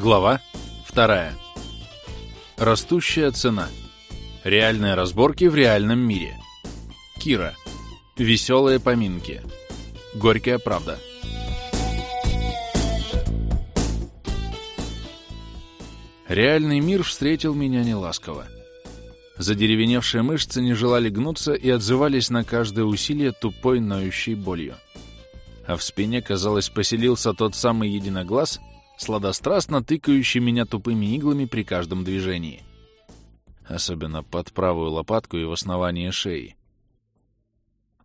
Глава 2. Растущая цена. Реальные разборки в реальном мире. Кира. Веселые поминки. Горькая правда. Реальный мир встретил меня неласково. Задеревеневшие мышцы не желали гнуться и отзывались на каждое усилие тупой ноющей болью. А в спине, казалось, поселился тот самый единоглаз, сладострастно тыкающий меня тупыми иглами при каждом движении. Особенно под правую лопатку и в основании шеи.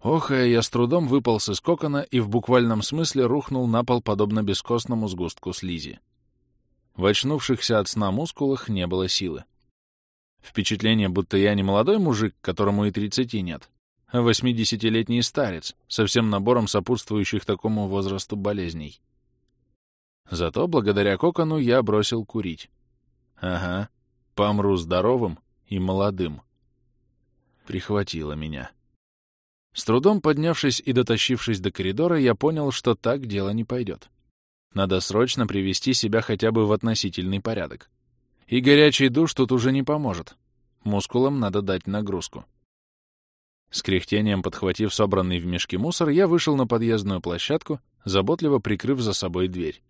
Охая, я с трудом выполз из кокона и в буквальном смысле рухнул на пол подобно бескостному сгустку слизи. В очнувшихся от сна мускулах не было силы. Впечатление, будто я не молодой мужик, которому и тридцати нет, а восьмидесятилетний старец со всем набором сопутствующих такому возрасту болезней. Зато благодаря кокону я бросил курить. Ага, помру здоровым и молодым. Прихватило меня. С трудом поднявшись и дотащившись до коридора, я понял, что так дело не пойдет. Надо срочно привести себя хотя бы в относительный порядок. И горячий душ тут уже не поможет. Мускулам надо дать нагрузку. С кряхтением подхватив собранный в мешке мусор, я вышел на подъездную площадку, заботливо прикрыв за собой дверь.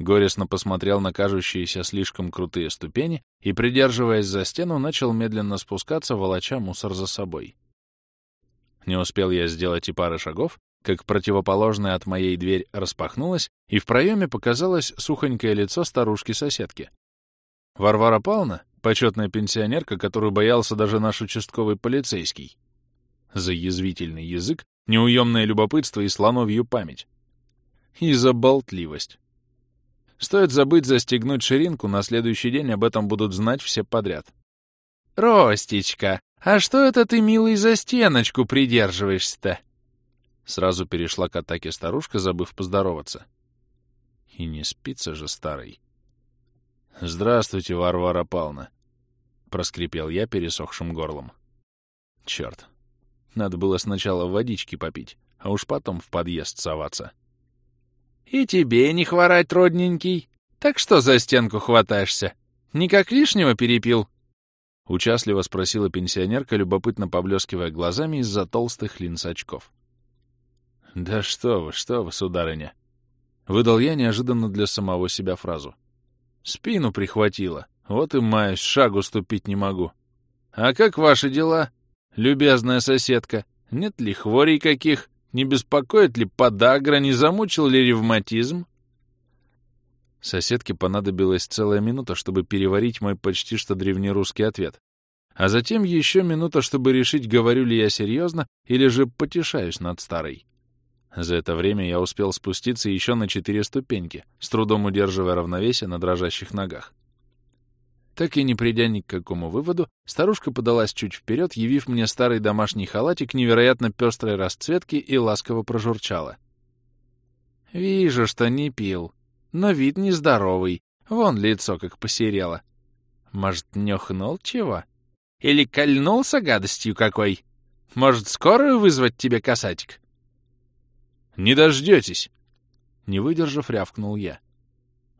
Горестно посмотрел на кажущиеся слишком крутые ступени и, придерживаясь за стену, начал медленно спускаться, волоча мусор за собой. Не успел я сделать и пары шагов, как противоположная от моей дверь распахнулась, и в проеме показалось сухонькое лицо старушки-соседки. Варвара Павловна, почетная пенсионерка, которую боялся даже наш участковый полицейский. За язвительный язык, неуемное любопытство и слоновью память. И за болтливость. Стоит забыть застегнуть ширинку, на следующий день об этом будут знать все подряд. «Ростечка, а что это ты, милый, за стеночку придерживаешься-то?» Сразу перешла к атаке старушка, забыв поздороваться. И не спится же старый. «Здравствуйте, Варвара Павловна», — проскрипел я пересохшим горлом. Черт, надо было сначала водички попить, а уж потом в подъезд соваться. «И тебе не хворать, родненький. Так что за стенку хватаешься? Никак лишнего перепил?» Участливо спросила пенсионерка, любопытно поблескивая глазами из-за толстых линз очков. «Да что вы, что вы, сударыня!» Выдал я неожиданно для самого себя фразу. Спину прихватило. Вот и маюсь, шагу ступить не могу. А как ваши дела, любезная соседка? Нет ли хворей каких? Не беспокоит ли подагра? Не замучил ли ревматизм? Соседке понадобилась целая минута, чтобы переварить мой почти что древнерусский ответ. А затем еще минута, чтобы решить, говорю ли я серьезно или же потешаюсь над старой. За это время я успел спуститься еще на четыре ступеньки, с трудом удерживая равновесие на дрожащих ногах. Так и не придя ни к какому выводу, старушка подалась чуть вперед, явив мне старый домашний халатик невероятно пестрой расцветки и ласково прожурчала. «Вижу, что не пил, но вид нездоровый, вон лицо как посерело. Может, нюхнул чего? Или кольнулся гадостью какой? Может, скорую вызвать тебе, касатик?» Не дождетесь!» Не выдержав, рявкнул я.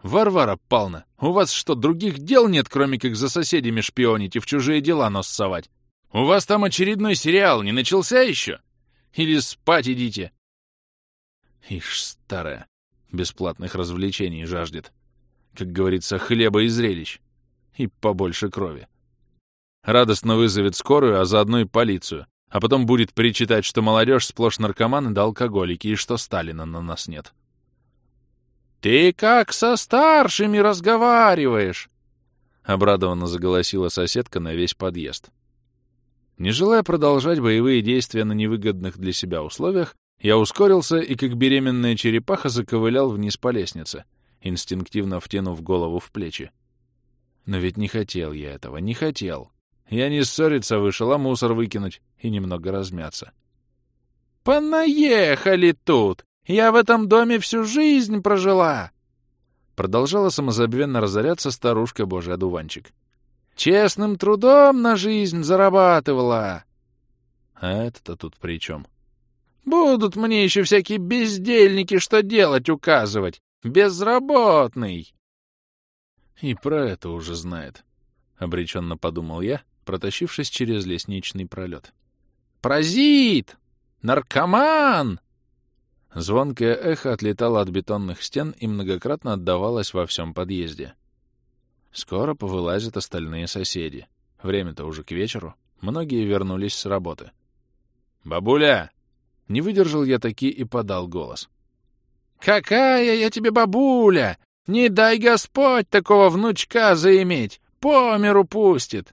«Варвара Павловна, у вас что, других дел нет, кроме как за соседями шпионить и в чужие дела нос совать? У вас там очередной сериал не начался еще? Или спать идите?» Ишь, старая, бесплатных развлечений жаждет. Как говорится, хлеба и зрелищ. И побольше крови. Радостно вызовет скорую, а заодно и полицию а потом будет причитать, что молодежь сплошь наркоманы да алкоголики, и что Сталина на нас нет. «Ты как со старшими разговариваешь?» — обрадованно заголосила соседка на весь подъезд. Не желая продолжать боевые действия на невыгодных для себя условиях, я ускорился и, как беременная черепаха, заковылял вниз по лестнице, инстинктивно втянув голову в плечи. Но ведь не хотел я этого, не хотел. Я не ссориться вышел, а мусор выкинуть и немного размяться. «Понаехали тут! Я в этом доме всю жизнь прожила!» Продолжала самозабвенно разоряться старушка Божий одуванчик. «Честным трудом на жизнь зарабатывала!» А это-то тут при чем? «Будут мне еще всякие бездельники что делать указывать! Безработный!» И про это уже знает, — обреченно подумал я, протащившись через лестничный пролет. «Паразит! Наркоман!» Звонкое эхо отлетало от бетонных стен и многократно отдавалось во всем подъезде. Скоро повылазят остальные соседи. Время-то уже к вечеру. Многие вернулись с работы. «Бабуля!» Не выдержал я таки и подал голос. «Какая я тебе бабуля! Не дай Господь такого внучка заиметь! По миру пустит!»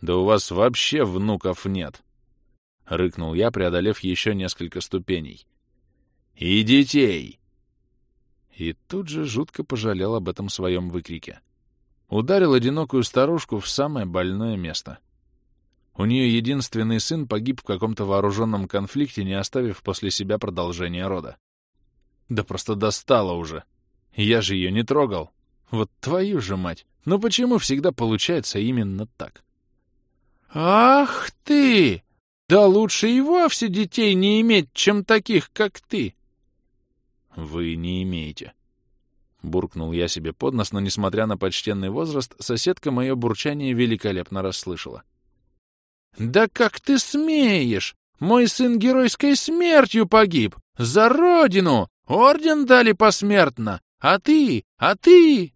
«Да у вас вообще внуков нет!» — рыкнул я, преодолев еще несколько ступеней. «И детей!» И тут же жутко пожалел об этом своем выкрике. Ударил одинокую старушку в самое больное место. У нее единственный сын погиб в каком-то вооруженном конфликте, не оставив после себя продолжения рода. Да просто достала уже. Я же ее не трогал. Вот твою же мать! Ну почему всегда получается именно так? «Ах ты! Да лучше и вовсе детей не иметь, чем таких, как ты!» «Вы не имеете», Буркнул я себе под нос, но, несмотря на почтенный возраст, соседка мое бурчание великолепно расслышала. «Да как ты смеешь! Мой сын геройской смертью погиб! За родину! Орден дали посмертно! А ты! А ты!»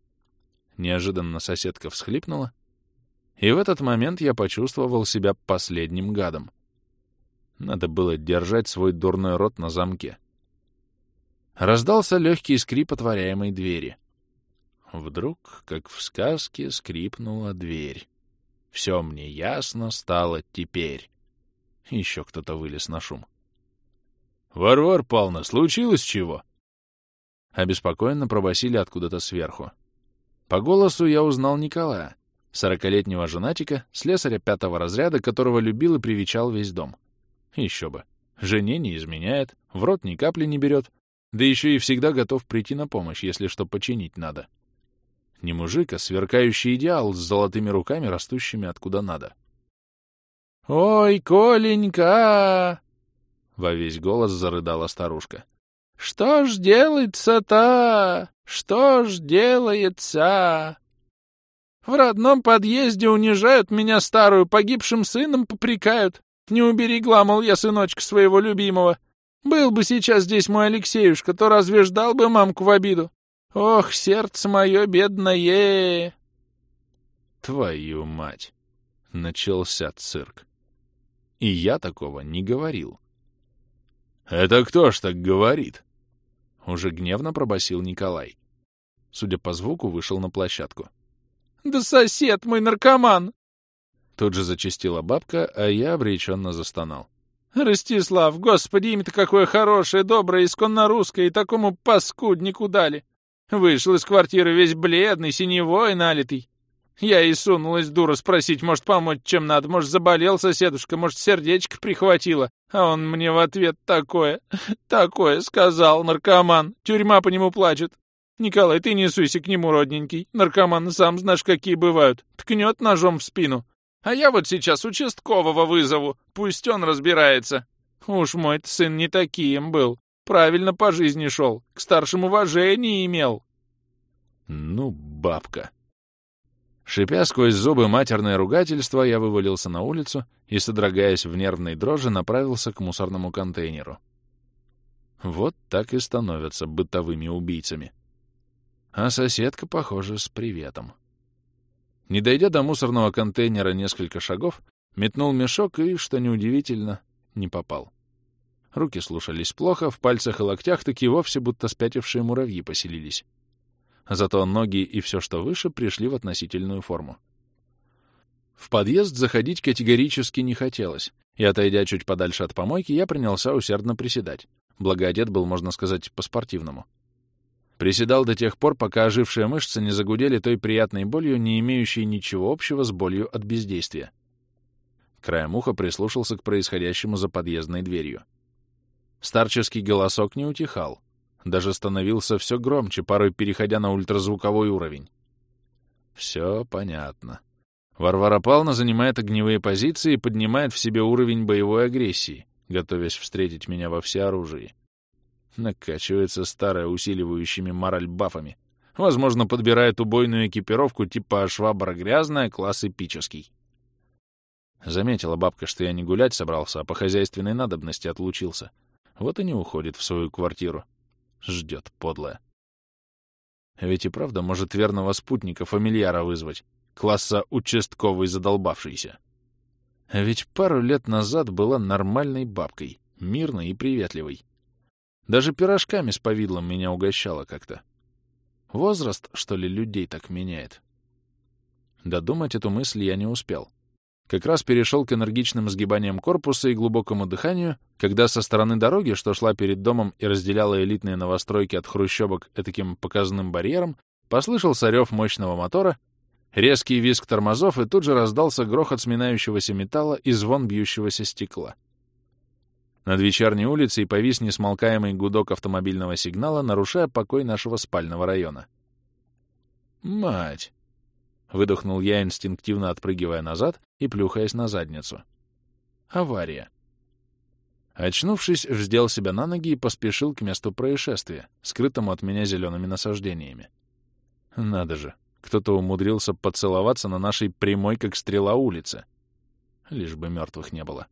Неожиданно соседка всхлипнула, и в этот момент я почувствовал себя последним гадом. Надо было держать свой дурной рот на замке. Раздался легкий скрип отворяемой двери. Вдруг, как в сказке, скрипнула дверь. Все мне ясно стало теперь. Еще кто-то вылез на шум. — Варвар Павловна, случилось чего? Обеспокоенно пробасили откуда-то сверху. По голосу я узнал Николая, сорокалетнего женатика, слесаря пятого разряда, которого любил и привечал весь дом. Еще бы. Жене не изменяет, в рот ни капли не берет, да еще и всегда готов прийти на помощь, если что починить надо. Не мужик, а сверкающий идеал с золотыми руками, растущими откуда надо. «Ой, Коленька!» — во весь голос зарыдала старушка. «Что ж делается-то? Что ж делается?» В родном подъезде унижают меня старую, погибшим сыном попрекают. Не уберегла, мол, я сыночка своего любимого. Был бы сейчас здесь мой Алексеюшка, то разве ждал бы мамку в обиду? Ох, сердце мое бедное!» «Твою мать!» — начался цирк. И я такого не говорил. «Это кто ж так говорит?» Уже гневно пробасил Николай. Судя по звуку, вышел на площадку. «Да сосед мой наркоман!» Тут же зачастила бабка, а я обреченно застонал. Ростислав, господи, имя-то какое хорошее, доброе, исконно русское, и такому паскуднику дали. Вышел из квартиры весь бледный, синевой, налитый. Я и сунулась, дура, спросить, может, помочь чем надо, может, заболел соседушка, может, сердечко прихватило. А он мне в ответ такое, такое сказал, наркоман. Тюрьма по нему плачет. Николай, ты не суйся к нему, родненький. Наркоманы, сам знаешь, какие бывают. Ткнет ножом в спину. А я вот сейчас участкового вызову, пусть он разбирается. Уж мой сын не таким был. Правильно по жизни шел, к старшим уважение имел. Ну, бабка. Шипя сквозь зубы матерное ругательство, я вывалился на улицу и, содрогаясь в нервной дрожи, направился к мусорному контейнеру. Вот так и становятся бытовыми убийцами. А соседка, похоже, с приветом. Не дойдя до мусорного контейнера несколько шагов, метнул мешок и, что неудивительно, не попал. Руки слушались плохо, в пальцах и локтях таки вовсе будто спятившие муравьи поселились. Зато ноги и все, что выше, пришли в относительную форму. В подъезд заходить категорически не хотелось, и, отойдя чуть подальше от помойки, я принялся усердно приседать. Благо, одет был, можно сказать, по-спортивному. Приседал до тех пор, пока ожившие мышцы не загудели той приятной болью, не имеющей ничего общего с болью от бездействия. Краем уха прислушался к происходящему за подъездной дверью. Старческий голосок не утихал, даже становился все громче, порой переходя на ультразвуковой уровень. Все понятно. Варвара Павловна занимает огневые позиции и поднимает в себе уровень боевой агрессии, готовясь встретить меня во всеоружии накачивается старая усиливающими мораль бафами. Возможно, подбирает убойную экипировку типа швабра грязная, класс эпический. Заметила бабка, что я не гулять собрался, а по хозяйственной надобности отлучился. Вот и не уходит в свою квартиру. Ждет, подлая. Ведь и правда может верного спутника, фамильяра вызвать. Класса участковый задолбавшийся. Ведь пару лет назад была нормальной бабкой, мирной и приветливой. Даже пирожками с повидлом меня угощала как-то. Возраст, что ли, людей так меняет? Додумать эту мысль я не успел. Как раз перешел к энергичным сгибаниям корпуса и глубокому дыханию, когда со стороны дороги, что шла перед домом и разделяла элитные новостройки от хрущебок таким показным барьером, послышался рев мощного мотора, резкий визг тормозов и тут же раздался грохот сминающегося металла и звон бьющегося стекла. Над вечерней улицей повис несмолкаемый гудок автомобильного сигнала, нарушая покой нашего спального района. «Мать!» — выдохнул я, инстинктивно отпрыгивая назад и плюхаясь на задницу. «Авария!» Очнувшись, вздел себя на ноги и поспешил к месту происшествия, скрытому от меня зелеными насаждениями. Надо же, кто-то умудрился поцеловаться на нашей прямой, как стрела, улице. Лишь бы мертвых не было.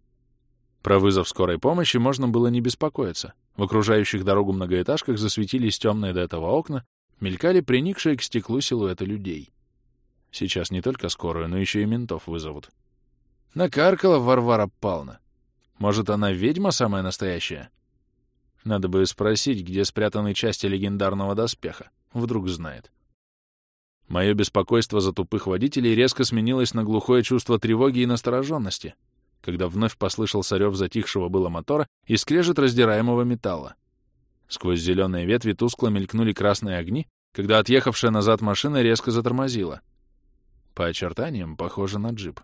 Про вызов скорой помощи можно было не беспокоиться. В окружающих дорогу многоэтажках засветились темные до этого окна, мелькали приникшие к стеклу силуэты людей. Сейчас не только скорую, но еще и ментов вызовут. Накаркала Варвара Павловна. Может, она ведьма самая настоящая? Надо бы спросить, где спрятаны части легендарного доспеха. Вдруг знает. Мое беспокойство за тупых водителей резко сменилось на глухое чувство тревоги и настороженности — когда вновь послышался рев затихшего было мотора и скрежет раздираемого металла. Сквозь зеленые ветви тускло мелькнули красные огни, когда отъехавшая назад машина резко затормозила. По очертаниям похоже на джип.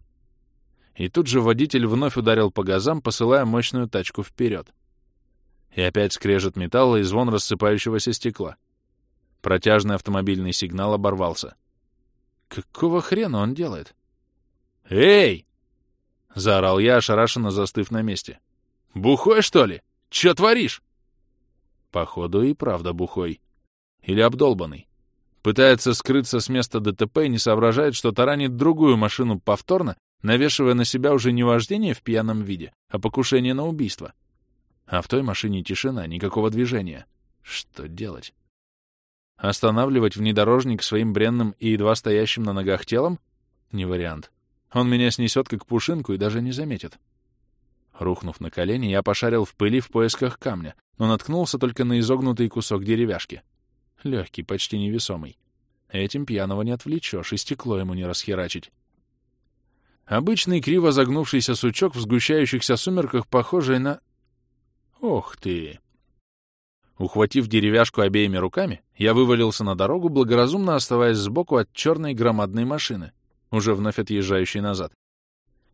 И тут же водитель вновь ударил по газам, посылая мощную тачку вперед. И опять скрежет металла и звон рассыпающегося стекла. Протяжный автомобильный сигнал оборвался. Какого хрена он делает? «Эй!» — заорал я, ошарашенно застыв на месте. «Бухой, что ли? Чё творишь?» Походу и правда бухой. Или обдолбанный. Пытается скрыться с места ДТП и не соображает, что таранит другую машину повторно, навешивая на себя уже не вождение в пьяном виде, а покушение на убийство. А в той машине тишина, никакого движения. Что делать? Останавливать внедорожник своим бренным и едва стоящим на ногах телом? Не вариант. Он меня снесет, как пушинку, и даже не заметит. Рухнув на колени, я пошарил в пыли в поисках камня, но наткнулся только на изогнутый кусок деревяшки. Легкий, почти невесомый. Этим пьяного не отвлечешь, и стекло ему не расхерачить. Обычный криво загнувшийся сучок в сгущающихся сумерках, похожий на... Ох ты! Ухватив деревяшку обеими руками, я вывалился на дорогу, благоразумно оставаясь сбоку от черной громадной машины — уже вновь отъезжающий назад.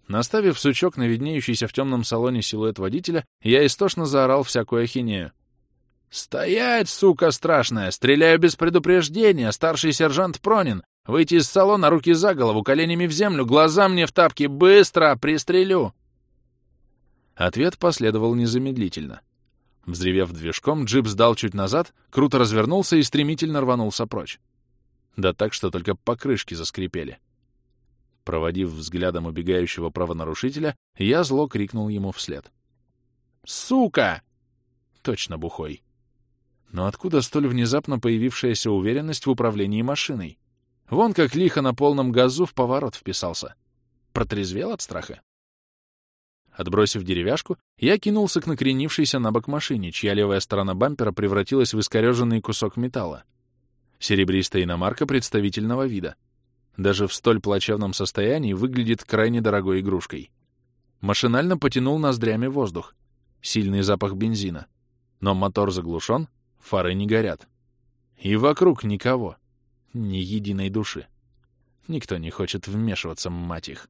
Наставив сучок на виднеющийся в темном салоне силуэт водителя, я истошно заорал всякую ахинею. «Стоять, сука страшная! Стреляю без предупреждения! Старший сержант Пронин! Выйти из салона, руки за голову, коленями в землю, глаза мне в тапки! Быстро! Пристрелю!» Ответ последовал незамедлительно. Взревев движком, джип сдал чуть назад, круто развернулся и стремительно рванулся прочь. Да так, что только покрышки заскрипели. Проводив взглядом убегающего правонарушителя, я зло крикнул ему вслед. «Сука!» Точно бухой. Но откуда столь внезапно появившаяся уверенность в управлении машиной? Вон как лихо на полном газу в поворот вписался. Протрезвел от страха? Отбросив деревяшку, я кинулся к накренившейся на бок машине, чья левая сторона бампера превратилась в искореженный кусок металла. Серебристая иномарка представительного вида — даже в столь плачевном состоянии выглядит крайне дорогой игрушкой. Машинально потянул ноздрями воздух. Сильный запах бензина. Но мотор заглушен, фары не горят. И вокруг никого. Ни единой души. Никто не хочет вмешиваться, мать их.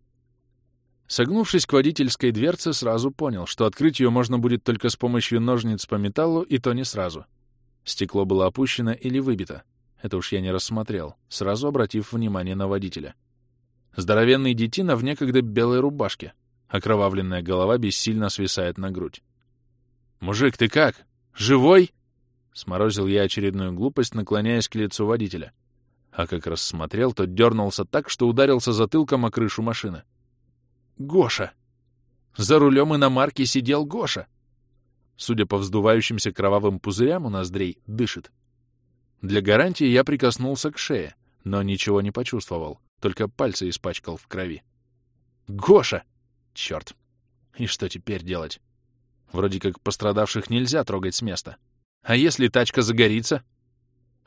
Согнувшись к водительской дверце, сразу понял, что открыть ее можно будет только с помощью ножниц по металлу, и то не сразу. Стекло было опущено или выбито. Это уж я не рассмотрел, сразу обратив внимание на водителя. Здоровенный детина в некогда белой рубашке. Окровавленная голова бессильно свисает на грудь. «Мужик, ты как? Живой?» Сморозил я очередную глупость, наклоняясь к лицу водителя. А как рассмотрел, то дернулся так, что ударился затылком о крышу машины. Гоша! За рулем иномарки сидел Гоша! Судя по вздувающимся кровавым пузырям у ноздрей, дышит. Для гарантии я прикоснулся к шее, но ничего не почувствовал, только пальцы испачкал в крови. Гоша! Черт! И что теперь делать? Вроде как пострадавших нельзя трогать с места. А если тачка загорится?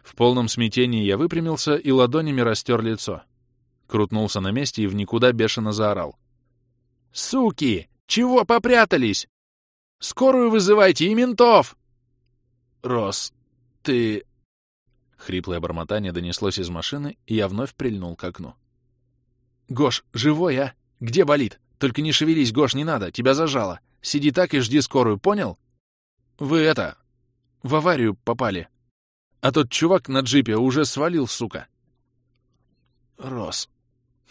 В полном смятении я выпрямился и ладонями растер лицо. Крутнулся на месте и в никуда бешено заорал. «Суки! Чего попрятались? Скорую вызывайте и ментов!» «Рос, ты...» Хриплое бормотание донеслось из машины, и я вновь прильнул к окну. «Гош, живой, а? Где болит? Только не шевелись, Гош, не надо, тебя зажало. Сиди так и жди скорую, понял? Вы это... в аварию попали. А тот чувак на джипе уже свалил, сука. Рос.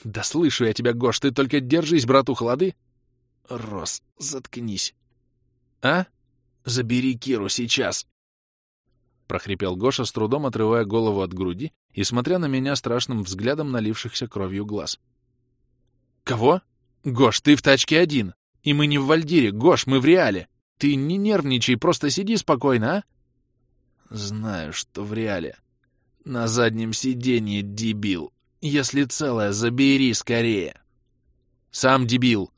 Да слышу я тебя, Гош, ты только держись, брату, холоды. Рос, заткнись. А? Забери Киру сейчас. Прохрипел Гоша, с трудом отрывая голову от груди и смотря на меня страшным взглядом налившихся кровью глаз. «Кого? Гош, ты в тачке один. И мы не в Вальдире. Гош, мы в Реале. Ты не нервничай, просто сиди спокойно, а?» Знаю, что в реале. На заднем сиденье, дебил. Если целое, забери скорее. Сам дебил.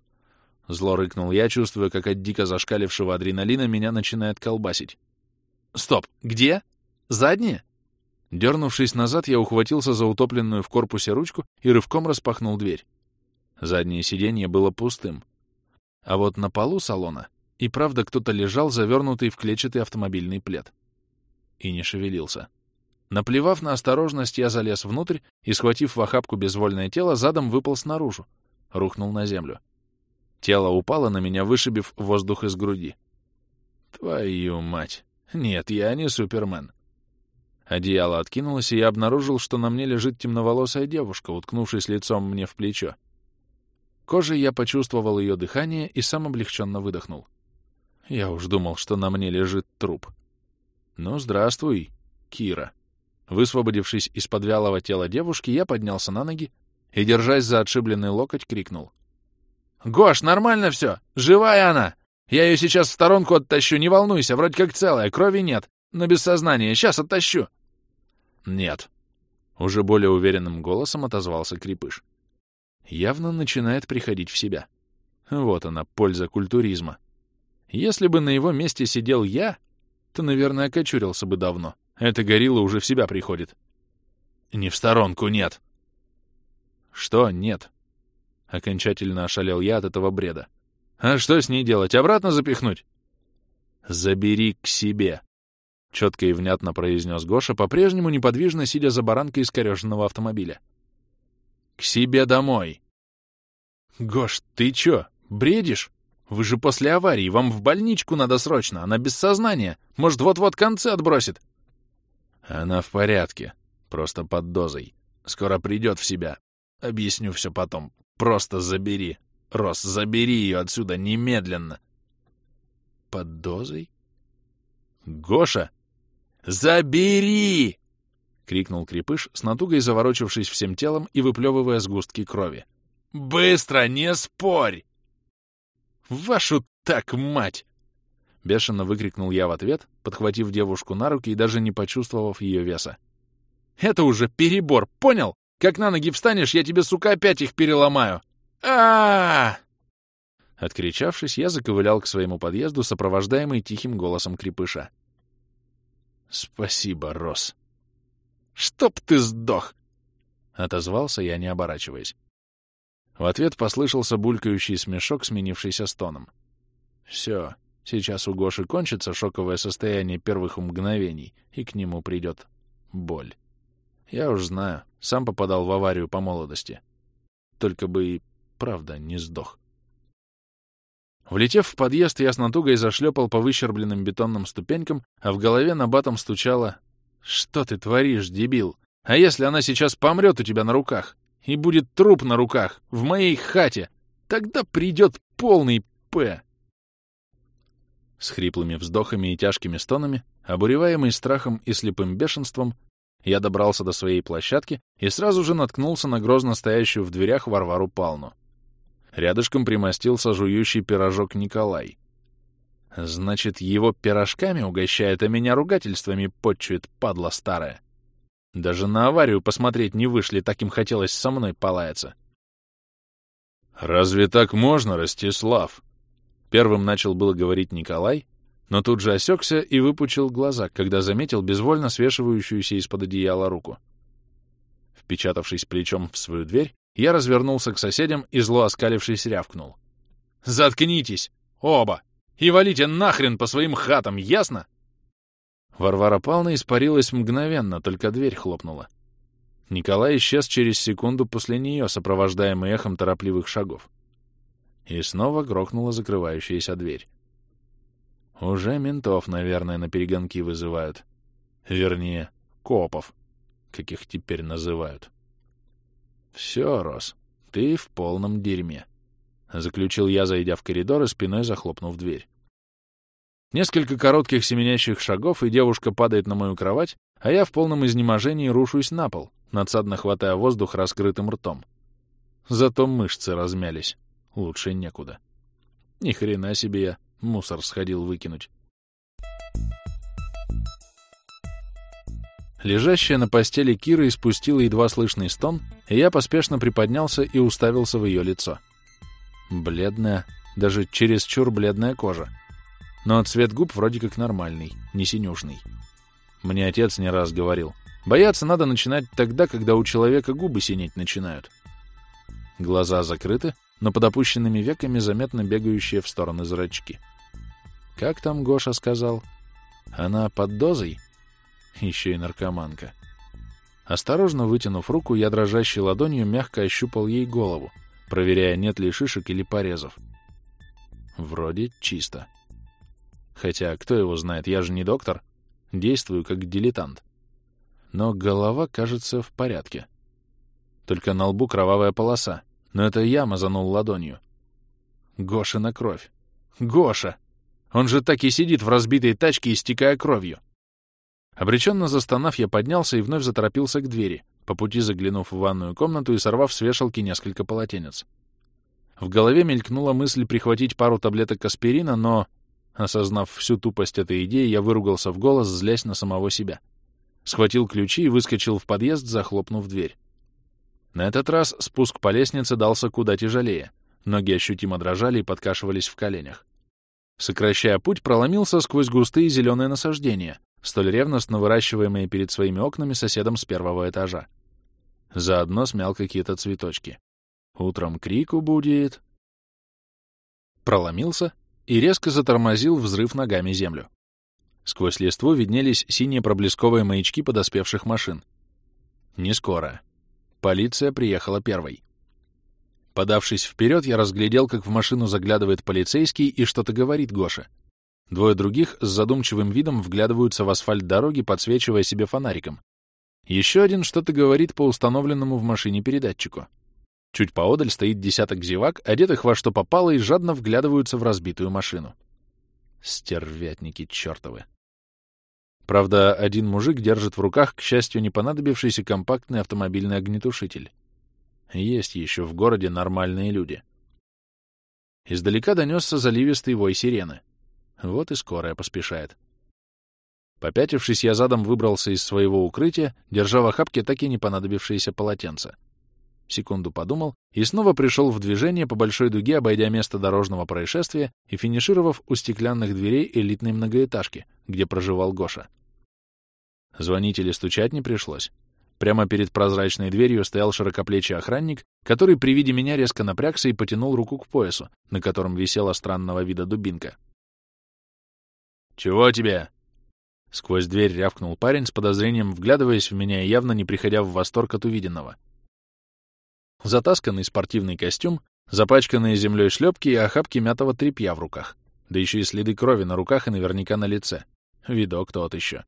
Зло рыкнул я, чувствуя, как от дико зашкалившего адреналина меня начинает колбасить. Стоп, где? Заднее? Дернувшись назад, я ухватился за утопленную в корпусе ручку и рывком распахнул дверь. Заднее сиденье было пустым. А вот на полу салона и правда кто-то лежал, завернутый в клетчатый автомобильный плед и не шевелился. Наплевав на осторожность, я залез внутрь и, схватив в охапку безвольное тело, задом выпал снаружи, рухнул на землю. Тело упало на меня, вышибив воздух из груди. Твою мать! Нет, я не Супермен. Одеяло откинулось, и я обнаружил, что на мне лежит темноволосая девушка, уткнувшись лицом мне в плечо. Кожей я почувствовал ее дыхание и сам облегченно выдохнул. Я уж думал, что на мне лежит труп. «Ну, здравствуй, Кира». Высвободившись из-под вялого тела девушки, я поднялся на ноги и, держась за отшибленный локоть, крикнул. «Гош, нормально все! Живая она! Я ее сейчас в сторонку оттащу, не волнуйся, вроде как целая, крови нет, но без сознания, сейчас оттащу!» «Нет», — уже более уверенным голосом отозвался Крепыш. Явно начинает приходить в себя. Вот она, польза культуризма. Если бы на его месте сидел я, то, наверное, окочурился бы давно. Эта горилла уже в себя приходит. Не в сторонку, нет. Что нет? Окончательно ошалел я от этого бреда. А что с ней делать? Обратно запихнуть? Забери к себе. Четко и внятно произнес Гоша, по-прежнему неподвижно сидя за баранкой искореженного автомобиля. «К себе домой!» «Гош, ты чё, бредишь?» Вы же после аварии, вам в больничку надо срочно, она без сознания. Может, вот-вот концы отбросит. Она в порядке, просто под дозой. Скоро придет в себя. Объясню все потом. Просто забери. Рос, забери ее отсюда немедленно. Под дозой? Гоша! Забери! — крикнул Крепыш, с натугой заворочившись всем телом и выплевывая сгустки крови. «Быстро, не спорь!» «Вашу так мать!» Бешено выкрикнул я в ответ, подхватив девушку на руки и даже не почувствовав ее веса. «Это уже перебор, понял? Как на ноги встанешь, я тебе, сука, опять их переломаю! А, Откричавшись, я заковылял к своему подъезду, сопровождаемый тихим голосом крепыша. «Спасибо, Рос». «Чтоб ты сдох!» — отозвался я, не оборачиваясь. В ответ послышался булькающий смешок, сменившийся стоном. Все, сейчас у Гоши кончится шоковое состояние первых мгновений, и к нему придет боль. Я уж знаю, сам попадал в аварию по молодости. Только бы и правда не сдох. Влетев в подъезд, я с натугой зашлепал по выщербленным бетонным ступенькам, а в голове на батом стучало «Что ты творишь, дебил? А если она сейчас помрет у тебя на руках?» и будет труп на руках в моей хате, тогда придет полный П. С хриплыми вздохами и тяжкими стонами, обуреваемый страхом и слепым бешенством, я добрался до своей площадки и сразу же наткнулся на грозно стоящую в дверях Варвару Палну. Рядышком примостился жующий пирожок Николай. Значит, его пирожками угощает, а меня ругательствами подчует, падла старая. Даже на аварию посмотреть не вышли, так им хотелось со мной полаяться. «Разве так можно, Ростислав?» Первым начал было говорить Николай, но тут же осекся и выпучил глаза, когда заметил безвольно свешивающуюся из-под одеяла руку. Впечатавшись плечом в свою дверь, я развернулся к соседям и зло оскалившись рявкнул. «Заткнитесь! Оба! И валите нахрен по своим хатам, ясно?» Варвара Павловна испарилась мгновенно, только дверь хлопнула. Николай исчез через секунду после нее, сопровождаемый эхом торопливых шагов. И снова грохнула закрывающаяся дверь. Уже ментов, наверное, на перегонки вызывают. Вернее, копов, как их теперь называют. «Все, Рос, ты в полном дерьме», — заключил я, зайдя в коридор и спиной захлопнув дверь. Несколько коротких семенящих шагов, и девушка падает на мою кровать, а я в полном изнеможении рушусь на пол, надсадно хватая воздух раскрытым ртом. Зато мышцы размялись. Лучше некуда. Ни хрена себе я мусор сходил выкинуть. Лежащая на постели Кира испустила едва слышный стон, и я поспешно приподнялся и уставился в ее лицо. Бледная, даже чересчур бледная кожа. Но цвет губ вроде как нормальный, не синюшный. Мне отец не раз говорил, бояться надо начинать тогда, когда у человека губы синеть начинают. Глаза закрыты, но под опущенными веками заметно бегающие в стороны зрачки. Как там Гоша сказал? Она под дозой? Еще и наркоманка. Осторожно вытянув руку, я дрожащей ладонью мягко ощупал ей голову, проверяя, нет ли шишек или порезов. Вроде чисто. Хотя, кто его знает, я же не доктор. Действую как дилетант. Но голова, кажется, в порядке. Только на лбу кровавая полоса. Но это я мазанул ладонью. Гоша на кровь. Гоша! Он же так и сидит в разбитой тачке, истекая кровью. Обреченно застонав, я поднялся и вновь заторопился к двери, по пути заглянув в ванную комнату и сорвав с вешалки несколько полотенец. В голове мелькнула мысль прихватить пару таблеток аспирина, но, осознав всю тупость этой идеи, я выругался в голос, злясь на самого себя. Схватил ключи и выскочил в подъезд, захлопнув дверь. На этот раз спуск по лестнице дался куда тяжелее. Ноги ощутимо дрожали и подкашивались в коленях. Сокращая путь, проломился сквозь густые зеленые насаждения, столь ревностно выращиваемые перед своими окнами соседом с первого этажа. Заодно смял какие-то цветочки. Утром крику будет. Проломился и резко затормозил взрыв ногами землю. Сквозь листву виднелись синие проблесковые маячки подоспевших машин. Не скоро. Полиция приехала первой. Подавшись вперед, я разглядел, как в машину заглядывает полицейский и что-то говорит Гоше. Двое других с задумчивым видом вглядываются в асфальт дороги, подсвечивая себе фонариком. Еще один что-то говорит по установленному в машине передатчику. Чуть поодаль стоит десяток зевак, одетых во что попало, и жадно вглядываются в разбитую машину. Стервятники чертовы. Правда, один мужик держит в руках, к счастью, не понадобившийся компактный автомобильный огнетушитель. Есть еще в городе нормальные люди. Издалека донесся заливистый вой сирены. Вот и скорая поспешает. Попятившись, я задом выбрался из своего укрытия, держа в охапке так и не понадобившееся полотенце. Секунду подумал и снова пришел в движение по большой дуге, обойдя место дорожного происшествия и финишировав у стеклянных дверей элитной многоэтажки, где проживал Гоша. Звонить или стучать не пришлось. Прямо перед прозрачной дверью стоял широкоплечий охранник, который при виде меня резко напрягся и потянул руку к поясу, на котором висела странного вида дубинка. «Чего тебе?» Сквозь дверь рявкнул парень с подозрением, вглядываясь в меня и явно не приходя в восторг от увиденного. Затасканный спортивный костюм, запачканные землей шлепки и охапки мятого тряпья в руках, да еще и следы крови на руках и наверняка на лице. Видок тот еще.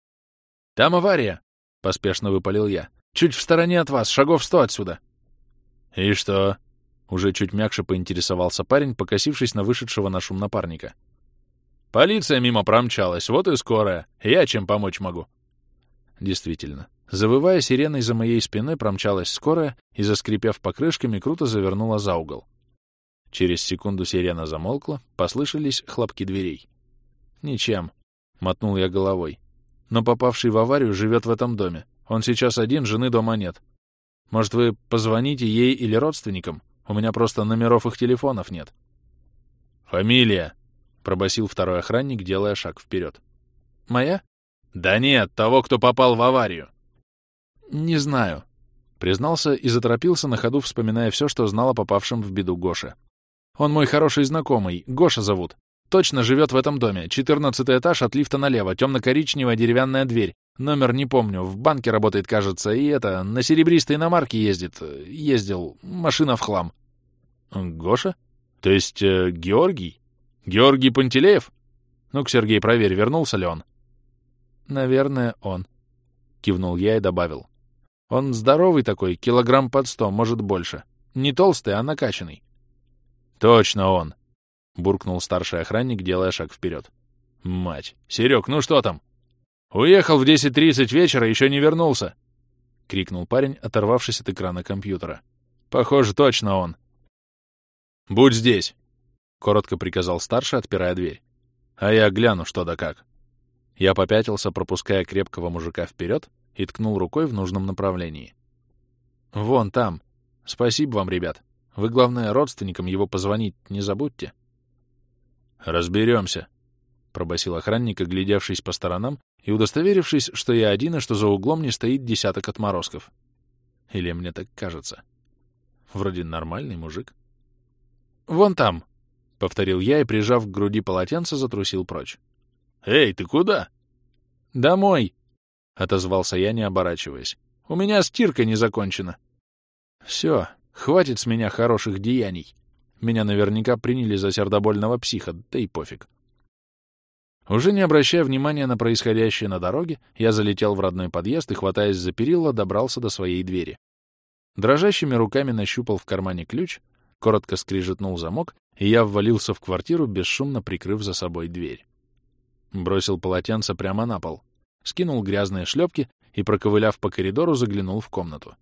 «Там авария!» — поспешно выпалил я. Чуть в стороне от вас, шагов сто отсюда. И что? Уже чуть мягче поинтересовался парень, покосившись на вышедшего на шум напарника. Полиция мимо промчалась, вот и скорая. Я чем помочь могу? Действительно, Завывая сиреной за моей спиной, промчалась скорая и, заскрипев покрышками, круто завернула за угол. Через секунду сирена замолкла, послышались хлопки дверей. «Ничем», — мотнул я головой. «Но попавший в аварию живет в этом доме. Он сейчас один, жены дома нет. Может, вы позвоните ей или родственникам? У меня просто номеров их телефонов нет». «Фамилия?» — пробасил второй охранник, делая шаг вперед. «Моя?» «Да нет, того, кто попал в аварию». «Не знаю», — признался и заторопился на ходу, вспоминая все, что знал о попавшем в беду Гоше. «Он мой хороший знакомый, Гоша зовут. Точно живет в этом доме. Четырнадцатый этаж от лифта налево, темно-коричневая деревянная дверь. Номер не помню, в банке работает, кажется, и это, на серебристой иномарке ездит. Ездил, машина в хлам». «Гоша? То есть э, Георгий? Георгий Пантелеев? Ну-ка, Сергей, проверь, вернулся ли он?» «Наверное, он», — кивнул я и добавил. Он здоровый такой, килограмм под сто, может больше. Не толстый, а накачанный. Точно он, буркнул старший охранник, делая шаг вперед. Мать. Серег, ну что там? Уехал в 10.30 вечера, еще не вернулся. Крикнул парень, оторвавшись от экрана компьютера. Похоже, точно он. Будь здесь, коротко приказал старший, отпирая дверь. А я гляну, что да как. Я попятился, пропуская крепкого мужика вперед, и ткнул рукой в нужном направлении. «Вон там. Спасибо вам, ребят. Вы, главное, родственникам его позвонить не забудьте». «Разберемся», — пробасил охранник, оглядевшись по сторонам и удостоверившись, что я один и что за углом не стоит десяток отморозков. Или мне так кажется. Вроде нормальный мужик. «Вон там», — повторил я и, прижав к груди полотенце, затрусил прочь. «Эй, ты куда?» «Домой», — отозвался я, не оборачиваясь. «У меня стирка не закончена». «Все, хватит с меня хороших деяний. Меня наверняка приняли за сердобольного психа, да и пофиг». Уже не обращая внимания на происходящее на дороге, я залетел в родной подъезд и, хватаясь за перила, добрался до своей двери. Дрожащими руками нащупал в кармане ключ, коротко скрижетнул замок, и я ввалился в квартиру, бесшумно прикрыв за собой дверь. Бросил полотенце прямо на пол скинул грязные шлепки и, проковыляв по коридору, заглянул в комнату.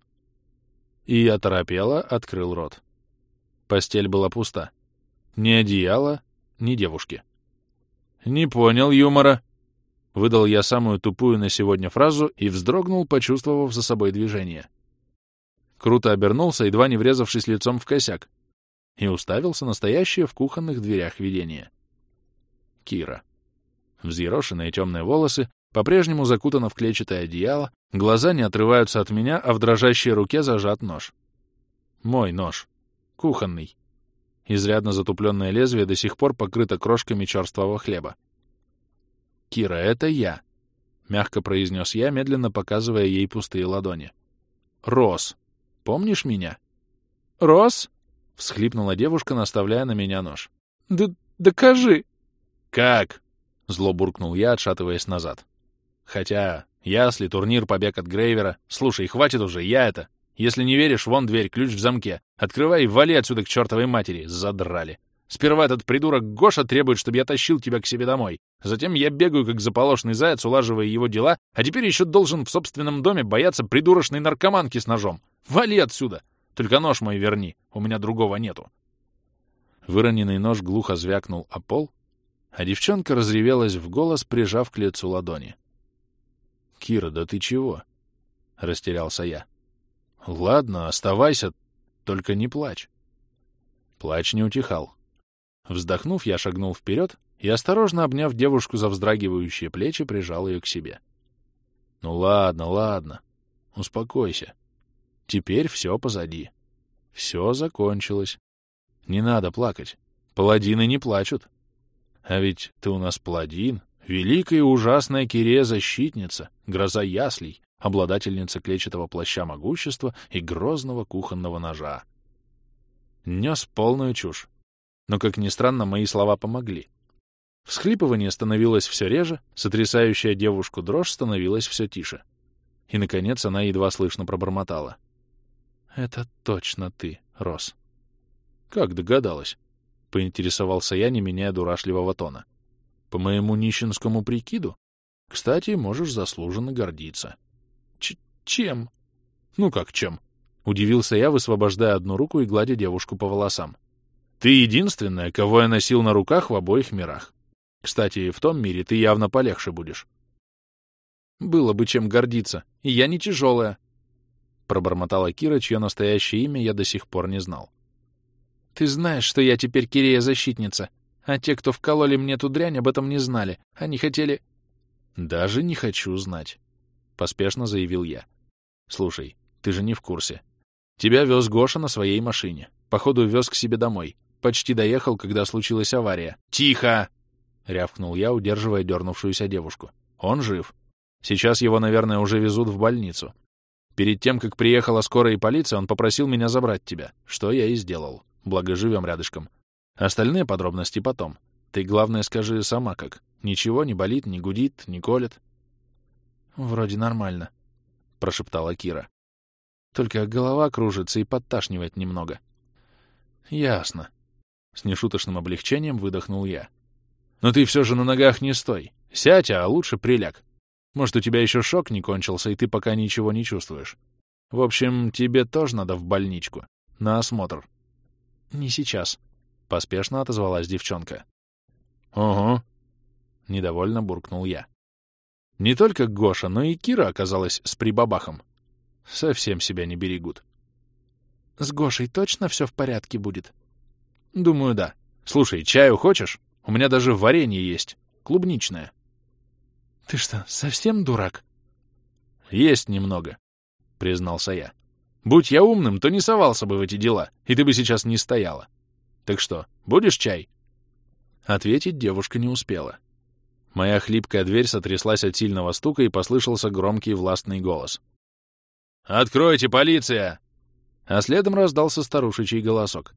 И оторопело открыл рот. Постель была пуста. Ни одеяла, ни девушки. «Не понял юмора», — выдал я самую тупую на сегодня фразу и вздрогнул, почувствовав за собой движение. Круто обернулся, едва не врезавшись лицом в косяк, и уставился настоящее в кухонных дверях видение. Кира. Взъерошенные темные волосы, по-прежнему закутана в клетчатое одеяло, глаза не отрываются от меня, а в дрожащей руке зажат нож. Мой нож. Кухонный. Изрядно затупленное лезвие до сих пор покрыто крошками черствого хлеба. «Кира, это я», — мягко произнес я, медленно показывая ей пустые ладони. «Рос, помнишь меня?» «Рос?» — всхлипнула девушка, наставляя на меня нож. «Да докажи!» «Как?» — зло буркнул я, отшатываясь назад. Хотя, ясли, турнир, побег от Грейвера. Слушай, хватит уже, я это. Если не веришь, вон дверь, ключ в замке. Открывай и вали отсюда к чертовой матери. Задрали. Сперва этот придурок Гоша требует, чтобы я тащил тебя к себе домой. Затем я бегаю, как заполошный заяц, улаживая его дела, а теперь еще должен в собственном доме бояться придурочной наркоманки с ножом. Вали отсюда! Только нож мой верни, у меня другого нету. Выроненный нож глухо звякнул о пол, а девчонка разревелась в голос, прижав к лицу ладони. «Кира, да ты чего?» — растерялся я. «Ладно, оставайся, только не плачь». Плач не утихал. Вздохнув, я шагнул вперед и, осторожно обняв девушку за вздрагивающие плечи, прижал ее к себе. «Ну ладно, ладно, успокойся. Теперь все позади. Все закончилось. Не надо плакать. Паладины не плачут. А ведь ты у нас паладин, Великая и ужасная Кирея-защитница, гроза яслей, обладательница клетчатого плаща могущества и грозного кухонного ножа. Нес полную чушь. Но, как ни странно, мои слова помогли. Всхлипывание становилось все реже, сотрясающая девушку дрожь становилась все тише. И, наконец, она едва слышно пробормотала. «Это точно ты, Рос». «Как догадалась?» — поинтересовался я, не меняя дурашливого тона. — по моему нищенскому прикиду, кстати, можешь заслуженно гордиться. Ч Чем? Ну как чем? Удивился я, высвобождая одну руку и гладя девушку по волосам. Ты единственная, кого я носил на руках в обоих мирах. Кстати, в том мире ты явно полегче будешь. Было бы чем гордиться, и я не тяжелая. Пробормотала Кира, чье настоящее имя я до сих пор не знал. Ты знаешь, что я теперь Кирея-защитница, а те, кто вкололи мне ту дрянь, об этом не знали. Они хотели... Даже не хочу знать, — поспешно заявил я. Слушай, ты же не в курсе. Тебя вез Гоша на своей машине. Походу, вез к себе домой. Почти доехал, когда случилась авария. «Тихо!» — рявкнул я, удерживая дернувшуюся девушку. «Он жив. Сейчас его, наверное, уже везут в больницу. Перед тем, как приехала скорая и полиция, он попросил меня забрать тебя, что я и сделал. Благо, живем рядышком. Остальные подробности потом. Ты, главное, скажи сама как. Ничего не болит, не гудит, не колет. Вроде нормально, — прошептала Кира. Только голова кружится и подташнивает немного. Ясно. С нешуточным облегчением выдохнул я. Но ты все же на ногах не стой. Сядь, а лучше приляг. Может, у тебя еще шок не кончился, и ты пока ничего не чувствуешь. В общем, тебе тоже надо в больничку. На осмотр. Не сейчас. Поспешно отозвалась девчонка. Ого. Недовольно буркнул я. Не только Гоша, но и Кира оказалась с прибабахом. Совсем себя не берегут. С Гошей точно все в порядке будет? Думаю, да. Слушай, чаю хочешь? У меня даже варенье есть. Клубничное. Ты что, совсем дурак? Есть немного, признался я. Будь я умным, то не совался бы в эти дела, и ты бы сейчас не стояла. Так что, будешь чай?» Ответить девушка не успела. Моя хлипкая дверь сотряслась от сильного стука, и послышался громкий властный голос. «Откройте, полиция!» А следом раздался старушечий голосок.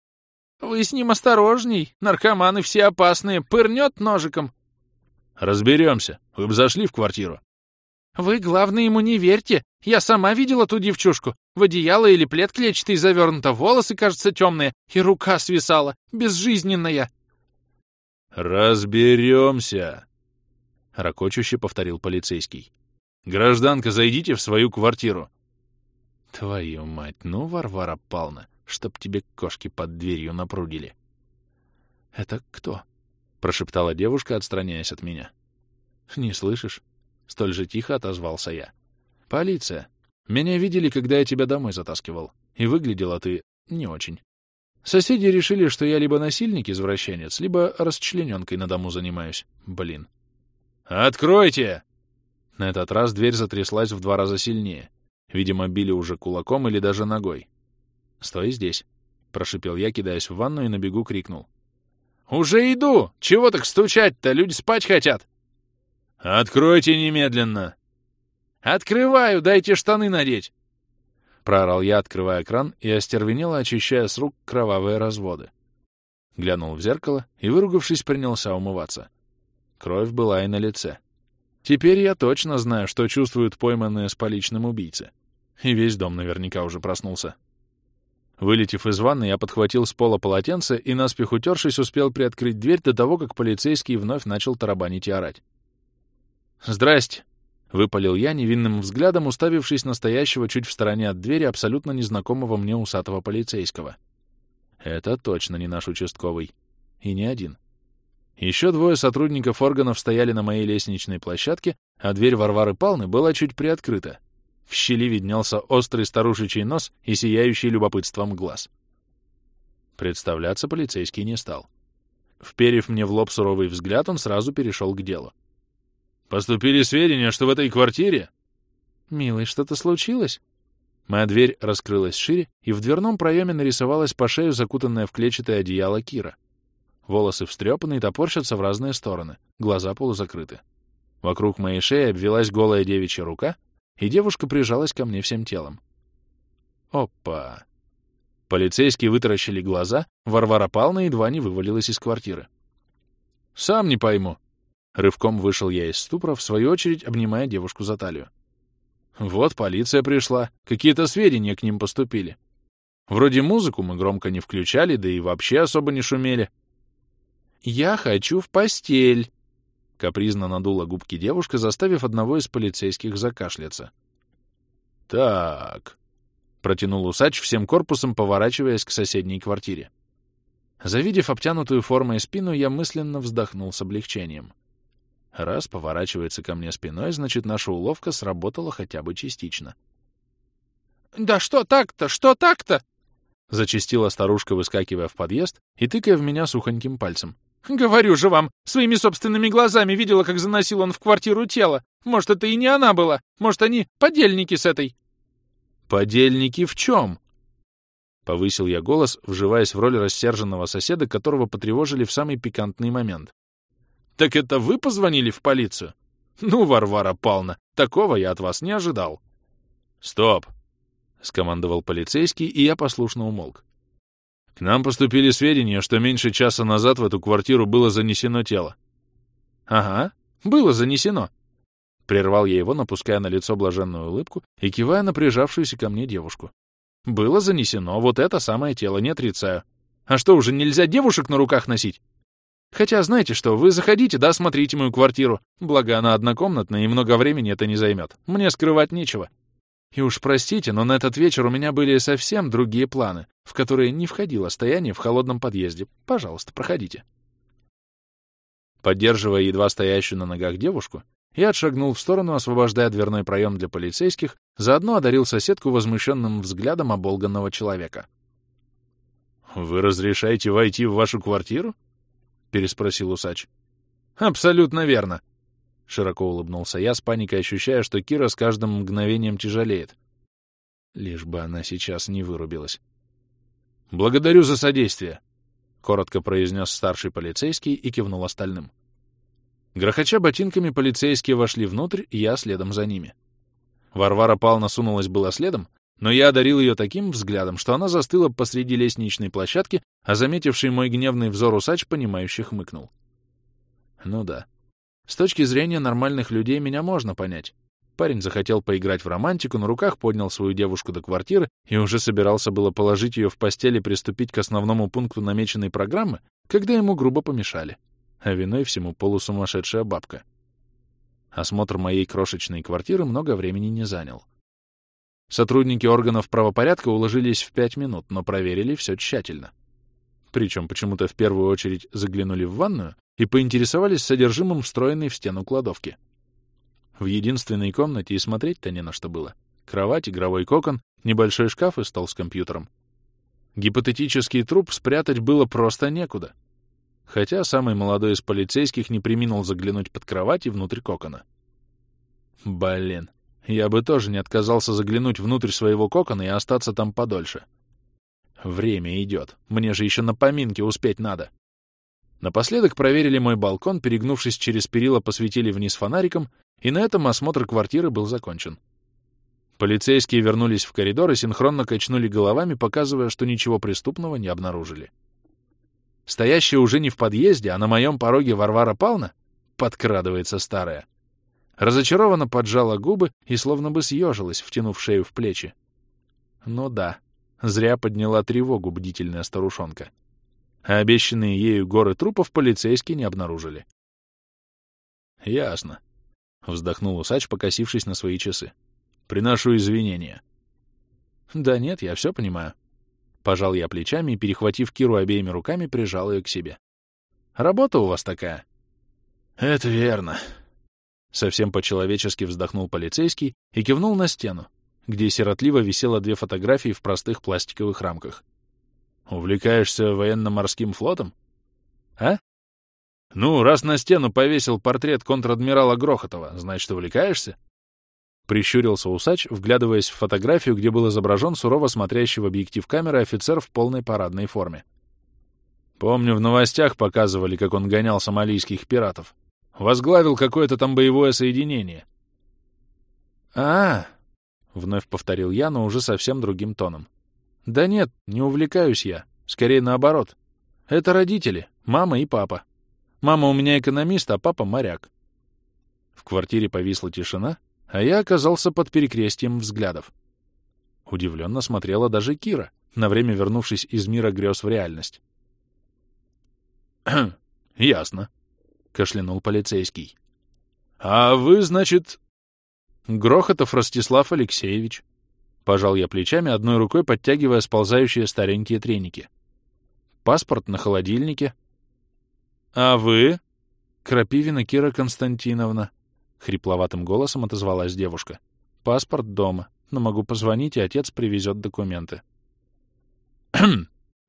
«Вы с ним осторожней, наркоманы все опасные, пырнет ножиком!» «Разберемся. Вы бы зашли в квартиру?» «Вы, главное, ему не верьте. Я сама видела ту девчушку. В одеяло или плед клетчатый завернуто, волосы, кажется, темные, и рука свисала, безжизненная». «Разберемся», — ракочуще повторил полицейский. «Гражданка, зайдите в свою квартиру». «Твою мать, ну, Варвара Павловна, чтоб тебе кошки под дверью напрудили». «Это кто?» — прошептала девушка, отстраняясь от меня. «Не слышишь?» Столь же тихо отозвался я. «Полиция. Меня видели, когда я тебя домой затаскивал. И выглядела ты не очень. Соседи решили, что я либо насильник-извращенец, либо расчлененкой на дому занимаюсь. Блин». «Откройте!» На этот раз дверь затряслась в два раза сильнее. Видимо, били уже кулаком или даже ногой. «Стой здесь», — прошипел я, кидаясь в ванну и на бегу крикнул. «Уже иду! Чего так стучать-то? Люди спать хотят!» «Откройте немедленно!» «Открываю! Дайте штаны надеть!» Проорал я, открывая кран и остервенело очищая с рук кровавые разводы. Глянул в зеркало и, выругавшись, принялся умываться. Кровь была и на лице. Теперь я точно знаю, что чувствуют пойманные с поличным убийцы. И весь дом наверняка уже проснулся. Вылетев из ванны, я подхватил с пола полотенце и, наспех утершись, успел приоткрыть дверь до того, как полицейский вновь начал тарабанить и орать. «Здрасте!» — выпалил я невинным взглядом, уставившись настоящего чуть в стороне от двери абсолютно незнакомого мне усатого полицейского. Это точно не наш участковый. И не один. Еще двое сотрудников органов стояли на моей лестничной площадке, а дверь Варвары Палны была чуть приоткрыта. В щели виднелся острый старушечий нос и сияющий любопытством глаз. Представляться полицейский не стал. Вперев мне в лоб суровый взгляд, он сразу перешел к делу. Поступили сведения, что в этой квартире... Милый, что-то случилось? Моя дверь раскрылась шире, и в дверном проеме нарисовалась по шею закутанная в клетчатое одеяло Кира. Волосы встрепаны и топорщатся в разные стороны, глаза полузакрыты. Вокруг моей шеи обвелась голая девичья рука, и девушка прижалась ко мне всем телом. Опа! Полицейские вытаращили глаза, Варвара Павловна едва не вывалилась из квартиры. «Сам не пойму», Рывком вышел я из ступора, в свою очередь обнимая девушку за талию. Вот полиция пришла, какие-то сведения к ним поступили. Вроде музыку мы громко не включали, да и вообще особо не шумели. «Я хочу в постель!» Капризно надула губки девушка, заставив одного из полицейских закашляться. Так, протянул усач всем корпусом, поворачиваясь к соседней квартире. Завидев обтянутую формой спину, я мысленно вздохнул с облегчением. Раз поворачивается ко мне спиной, значит, наша уловка сработала хотя бы частично. «Да что так-то? Что так-то?» — зачастила старушка, выскакивая в подъезд и тыкая в меня сухоньким пальцем. «Говорю же вам, своими собственными глазами видела, как заносил он в квартиру тело. Может, это и не она была. Может, они подельники с этой...» «Подельники в чем?» Повысил я голос, вживаясь в роль рассерженного соседа, которого потревожили в самый пикантный момент. «Так это вы позвонили в полицию? Ну, Варвара Павловна, такого я от вас не ожидал». «Стоп!» — скомандовал полицейский, и я послушно умолк. «К нам поступили сведения, что меньше часа назад в эту квартиру было занесено тело». «Ага, было занесено», — прервал я его, напуская на лицо блаженную улыбку и кивая на прижавшуюся ко мне девушку. Было занесено, вот это самое тело, не отрицаю. А что, уже нельзя девушек на руках носить? Хотя, знаете что, вы заходите, да, смотрите мою квартиру. Благо, она однокомнатная, и много времени это не займет. Мне скрывать нечего. И уж простите, но на этот вечер у меня были совсем другие планы, в которые не входило стояние в холодном подъезде. Пожалуйста, проходите. Поддерживая едва стоящую на ногах девушку, я отшагнул в сторону, освобождая дверной проем для полицейских, заодно одарил соседку возмущенным взглядом оболганного человека. «Вы разрешаете войти в вашу квартиру?» — переспросил усач. «Абсолютно верно», — широко улыбнулся я, с паникой ощущая, что Кира с каждым мгновением тяжелеет. Лишь бы она сейчас не вырубилась. «Благодарю за содействие», — коротко произнес старший полицейский и кивнул остальным. Грохоча ботинками, полицейские вошли внутрь, и я следом за ними. Варвара Павловна сунулась было следом, но я одарил ее таким взглядом, что она застыла посреди лестничной площадки, а заметивший мой гневный взор усач, понимающе хмыкнул. Ну да. С точки зрения нормальных людей меня можно понять. Парень захотел поиграть в романтику, на руках поднял свою девушку до квартиры и уже собирался было положить ее в постель и приступить к основному пункту намеченной программы, когда ему грубо помешали а виной всему полусумасшедшая бабка. Осмотр моей крошечной квартиры много времени не занял. Сотрудники органов правопорядка уложились в пять минут, но проверили все тщательно. Причем почему-то в первую очередь заглянули в ванную и поинтересовались содержимым встроенной в стену кладовки. В единственной комнате и смотреть-то не на что было. Кровать, игровой кокон, небольшой шкаф и стол с компьютером. Гипотетический труп спрятать было просто некуда — хотя самый молодой из полицейских не приминул заглянуть под кровать и внутрь кокона. Блин, я бы тоже не отказался заглянуть внутрь своего кокона и остаться там подольше. Время идет, мне же еще на поминки успеть надо. Напоследок проверили мой балкон, перегнувшись через перила, посветили вниз фонариком, и на этом осмотр квартиры был закончен. Полицейские вернулись в коридор и синхронно качнули головами, показывая, что ничего преступного не обнаружили. Стоящая уже не в подъезде, а на моем пороге Варвара Павловна, подкрадывается старая, разочарованно поджала губы и словно бы съежилась, втянув шею в плечи. Ну да, зря подняла тревогу бдительная старушонка. А обещанные ею горы трупов полицейские не обнаружили. «Ясно», — вздохнул усач, покосившись на свои часы. «Приношу извинения». «Да нет, я все понимаю», Пожал я плечами и, перехватив Киру обеими руками, прижал ее к себе. «Работа у вас такая?» «Это верно». Совсем по-человечески вздохнул полицейский и кивнул на стену, где сиротливо висело две фотографии в простых пластиковых рамках. «Увлекаешься военно-морским флотом?» «А?» «Ну, раз на стену повесил портрет контр-адмирала Грохотова, значит, увлекаешься?» Прищурился усач, вглядываясь в фотографию, где был изображен сурово смотрящий в объектив камеры офицер в полной парадной форме. Помню, в новостях показывали, как он гонял сомалийских пиратов. Возглавил какое-то там боевое соединение. а, -а, -а вновь повторил я, но уже совсем другим тоном. «Да нет, не увлекаюсь я. Скорее наоборот. Это родители, мама и папа. Мама у меня экономист, а папа моряк». В квартире повисла тишина, а я оказался под перекрестием взглядов. Удивленно смотрела даже Кира, на время вернувшись из мира грез в реальность. «Ясно», — кашлянул полицейский. «А вы, значит...» «Грохотов Ростислав Алексеевич», Пожал я плечами, одной рукой подтягивая сползающие старенькие треники. Паспорт на холодильнике. А вы? Крапивина Кира Константиновна. Хрипловатым голосом отозвалась девушка. Паспорт дома, но могу позвонить, и отец привезет документы.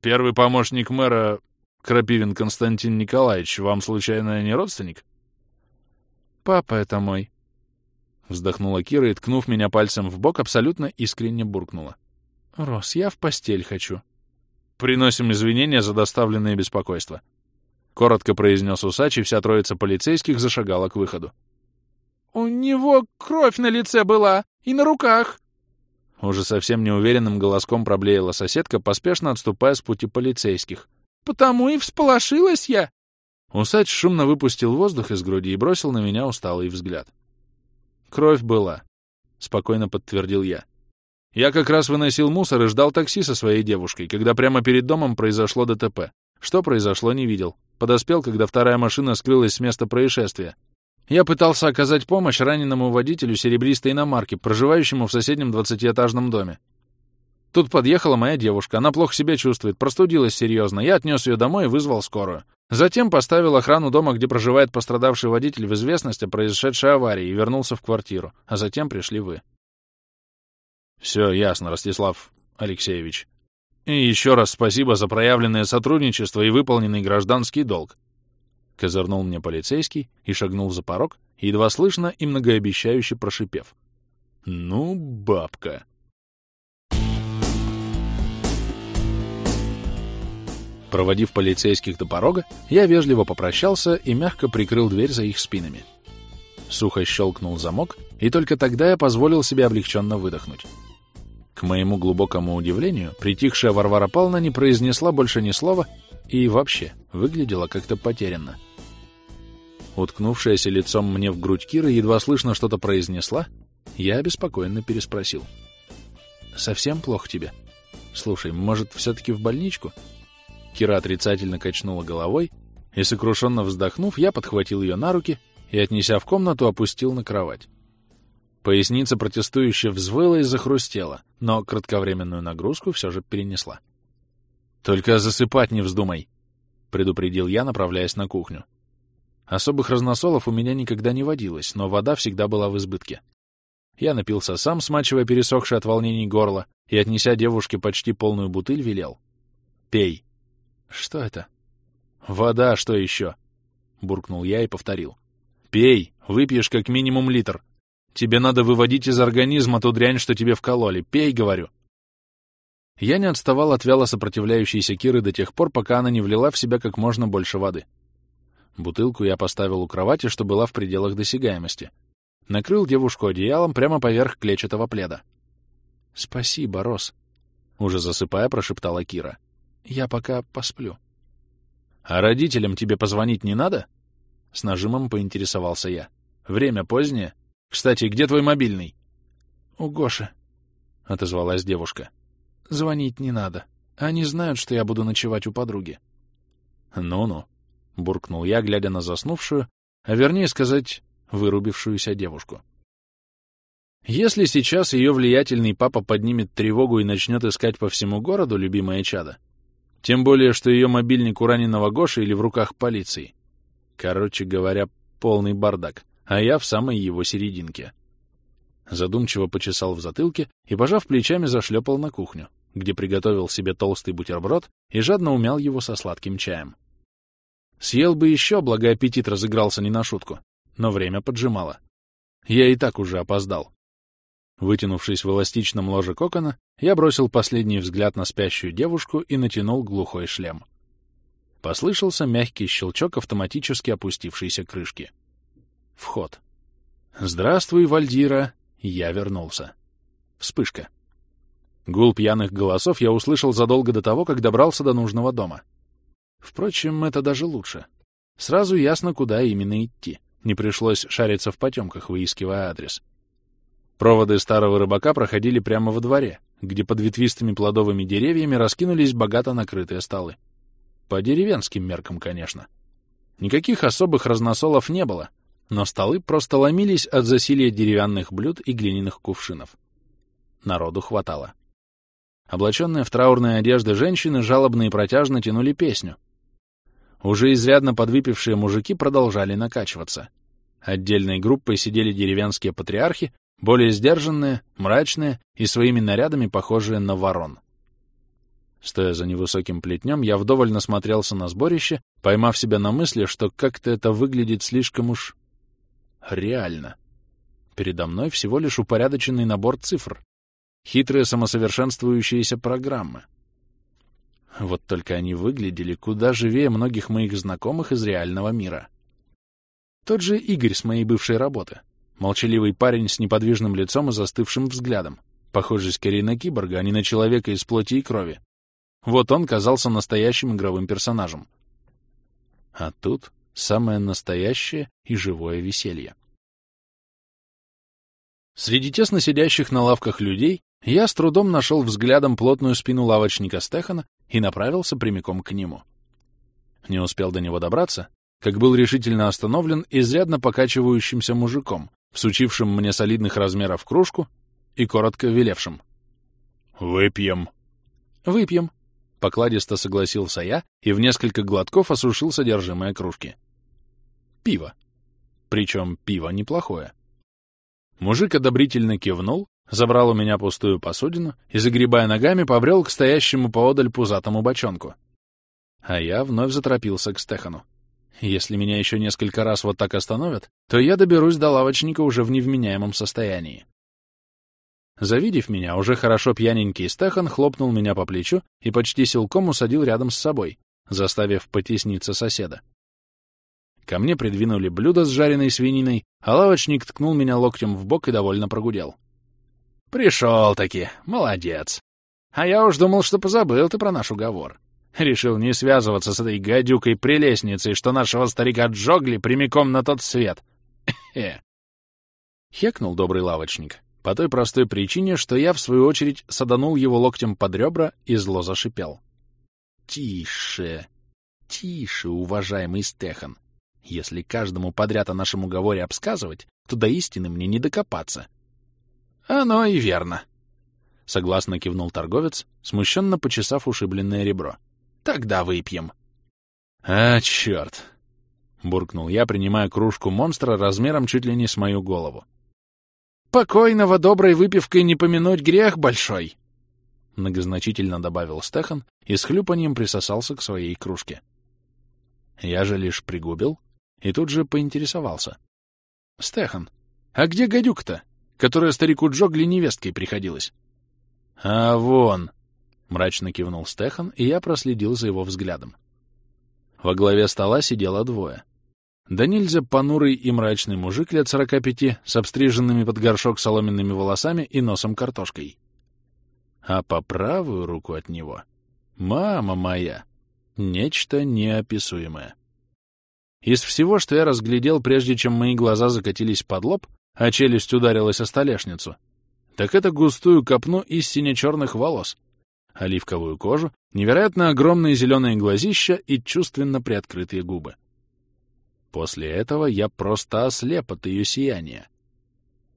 Первый помощник мэра Крапивин Константин Николаевич вам, случайно, не родственник? Папа это мой. Вздохнула Кира и, ткнув меня пальцем в бок, абсолютно искренне буркнула. «Рос, я в постель хочу». «Приносим извинения за доставленное беспокойство», — коротко произнес усач, и вся троица полицейских зашагала к выходу. «У него кровь на лице была и на руках!» Уже совсем неуверенным голоском проблеяла соседка, поспешно отступая с пути полицейских. «Потому и всполошилась я!» Усач шумно выпустил воздух из груди и бросил на меня усталый взгляд. Кровь была, — спокойно подтвердил я. Я как раз выносил мусор и ждал такси со своей девушкой, когда прямо перед домом произошло ДТП. Что произошло, не видел. Подоспел, когда вторая машина скрылась с места происшествия. Я пытался оказать помощь раненому водителю серебристой иномарки, проживающему в соседнем двадцатиэтажном доме. Тут подъехала моя девушка. Она плохо себя чувствует, простудилась серьезно. Я отнес ее домой и вызвал скорую. Затем поставил охрану дома, где проживает пострадавший водитель, в известность о произошедшей аварии и вернулся в квартиру. А затем пришли вы. Все ясно, Ростислав Алексеевич. И еще раз спасибо за проявленное сотрудничество и выполненный гражданский долг. Козырнул мне полицейский и шагнул за порог, едва слышно и многообещающе прошипев. «Ну, бабка!» Проводив полицейских до порога, я вежливо попрощался и мягко прикрыл дверь за их спинами. Сухо щелкнул замок, и только тогда я позволил себе облегченно выдохнуть. К моему глубокому удивлению, притихшая Варвара Павловна не произнесла больше ни слова и вообще выглядела как-то потерянно. Уткнувшаяся лицом мне в грудь Кира едва слышно что-то произнесла, я обеспокоенно переспросил. «Совсем плохо тебе? Слушай, может, все-таки в больничку?» Кира отрицательно качнула головой, и, сокрушенно вздохнув, я подхватил ее на руки и, отнеся в комнату, опустил на кровать. Поясница протестующе взвыла и захрустела, но кратковременную нагрузку все же перенесла. «Только засыпать не вздумай!» — предупредил я, направляясь на кухню. Особых разносолов у меня никогда не водилось, но вода всегда была в избытке. Я напился сам, смачивая пересохшее от волнений горло, и, отнеся девушке почти полную бутыль, велел. «Пей!» «Что это?» «Вода, что еще?» — буркнул я и повторил. «Пей, выпьешь как минимум литр. Тебе надо выводить из организма ту дрянь, что тебе вкололи. Пей, говорю». Я не отставал от вяло сопротивляющейся Киры до тех пор, пока она не влила в себя как можно больше воды. Бутылку я поставил у кровати, что была в пределах досягаемости. Накрыл девушку одеялом прямо поверх клетчатого пледа. «Спасибо, Рос», — уже засыпая, прошептала Кира. Я пока посплю. — А родителям тебе позвонить не надо? — с нажимом поинтересовался я. — Время позднее. Кстати, где твой мобильный? — У Гоши, — отозвалась девушка. — Звонить не надо. Они знают, что я буду ночевать у подруги. «Ну — буркнул я, глядя на заснувшую, а вернее сказать, вырубившуюся девушку. Если сейчас ее влиятельный папа поднимет тревогу и начнет искать по всему городу любимое чадо, тем более, что ее мобильник у раненого Гоши или в руках полиции. Короче говоря, полный бардак, а я в самой его серединке. Задумчиво почесал в затылке и, пожав плечами, зашлепал на кухню, где приготовил себе толстый бутерброд и жадно умял его со сладким чаем. Съел бы еще, благо аппетит разыгрался не на шутку, но время поджимало. Я и так уже опоздал. Вытянувшись в эластичном ложе кокона, я бросил последний взгляд на спящую девушку и натянул глухой шлем. Послышался мягкий щелчок автоматически опустившейся крышки. Вход. «Здравствуй, Вальдира!» Я вернулся. Вспышка. Гул пьяных голосов я услышал задолго до того, как добрался до нужного дома. Впрочем, это даже лучше. Сразу ясно, куда именно идти. Не пришлось шариться в потемках, выискивая адрес. Проводы старого рыбака проходили прямо во дворе, где под ветвистыми плодовыми деревьями раскинулись богато накрытые столы. По деревенским меркам, конечно. Никаких особых разносолов не было, но столы просто ломились от засилия деревянных блюд и глиняных кувшинов. народу хватало. Облаченные в траурные одежды женщины жалобно и протяжно тянули песню. Уже изрядно подвыпившие мужики продолжали накачиваться. Отдельной группой сидели деревенские патриархи, более сдержанные, мрачные и своими нарядами похожие на ворон. Стоя за невысоким плетнем, я вдоволь насмотрелся на сборище, поймав себя на мысли, что как-то это выглядит слишком уж реально. Передо мной всего лишь упорядоченный набор цифр, хитрые самосовершенствующиеся программы. Вот только они выглядели куда живее многих моих знакомых из реального мира. Тот же Игорь с моей бывшей работы. Молчаливый парень с неподвижным лицом и застывшим взглядом, похожий скорее на киборга, а не на человека из плоти и крови. Вот он казался настоящим игровым персонажем. А тут самое настоящее и живое веселье. Среди тесно сидящих на лавках людей я с трудом нашел взглядом плотную спину лавочника Стехана и направился прямиком к нему. Не успел до него добраться, как был решительно остановлен изрядно покачивающимся мужиком, всучившим мне солидных размеров кружку и коротко велевшим. «Выпьем». «Выпьем», — покладисто согласился я и в несколько глотков осушил содержимое кружки. Пиво. Причем пиво неплохое. Мужик одобрительно кивнул, забрал у меня пустую посудину и, загребая ногами, побрел к стоящему поодаль пузатому бочонку. А я вновь заторопился к Стехану. Если меня еще несколько раз вот так остановят, то я доберусь до лавочника уже в невменяемом состоянии. Завидев меня, уже хорошо пьяненький Стехан хлопнул меня по плечу и почти силком усадил рядом с собой, заставив потесниться соседа. Ко мне придвинули блюдо с жареной свининой, а лавочник ткнул меня локтем в бок и довольно прогудел. «Пришел-таки, молодец. А я уж думал, что позабыл ты про наш уговор. Решил не связываться с этой гадюкой-прелестницей, что нашего старика Джогли прямиком на тот свет. Хе. Хекнул добрый лавочник, по той простой причине, что я, в свою очередь, саданул его локтем под ребра и зло зашипел. «Тише, тише, уважаемый Стехан. Если каждому подряд о нашем уговоре обсказывать, то до истины мне не докопаться. Оно и верно. Согласно кивнул торговец, смущенно почесав ушибленное ребро. Тогда выпьем. А, черт! Буркнул я, принимая кружку монстра размером чуть ли не с мою голову. «Покойного доброй выпивкой не помянуть грех большой!» Многозначительно добавил Стехан и с хлюпанием присосался к своей кружке. Я же лишь пригубил и тут же поинтересовался. «Стехан, а где гадюк-то, которая старику Джогли невесткой приходилась?» «А вон!» — мрачно кивнул Стехан, и я проследил за его взглядом. Во главе стола сидело двое. Да нельзя понурый и мрачный мужик лет сорока пяти с обстриженными под горшок соломенными волосами и носом картошкой. А по правую руку от него — мама моя, нечто неописуемое. Из всего, что я разглядел, прежде чем мои глаза закатились под лоб, а челюсть ударилась о столешницу, так это густую копну из сине-черных волос, оливковую кожу, невероятно огромные зеленые глазища и чувственно приоткрытые губы. После этого я просто ослеп от ее сияния.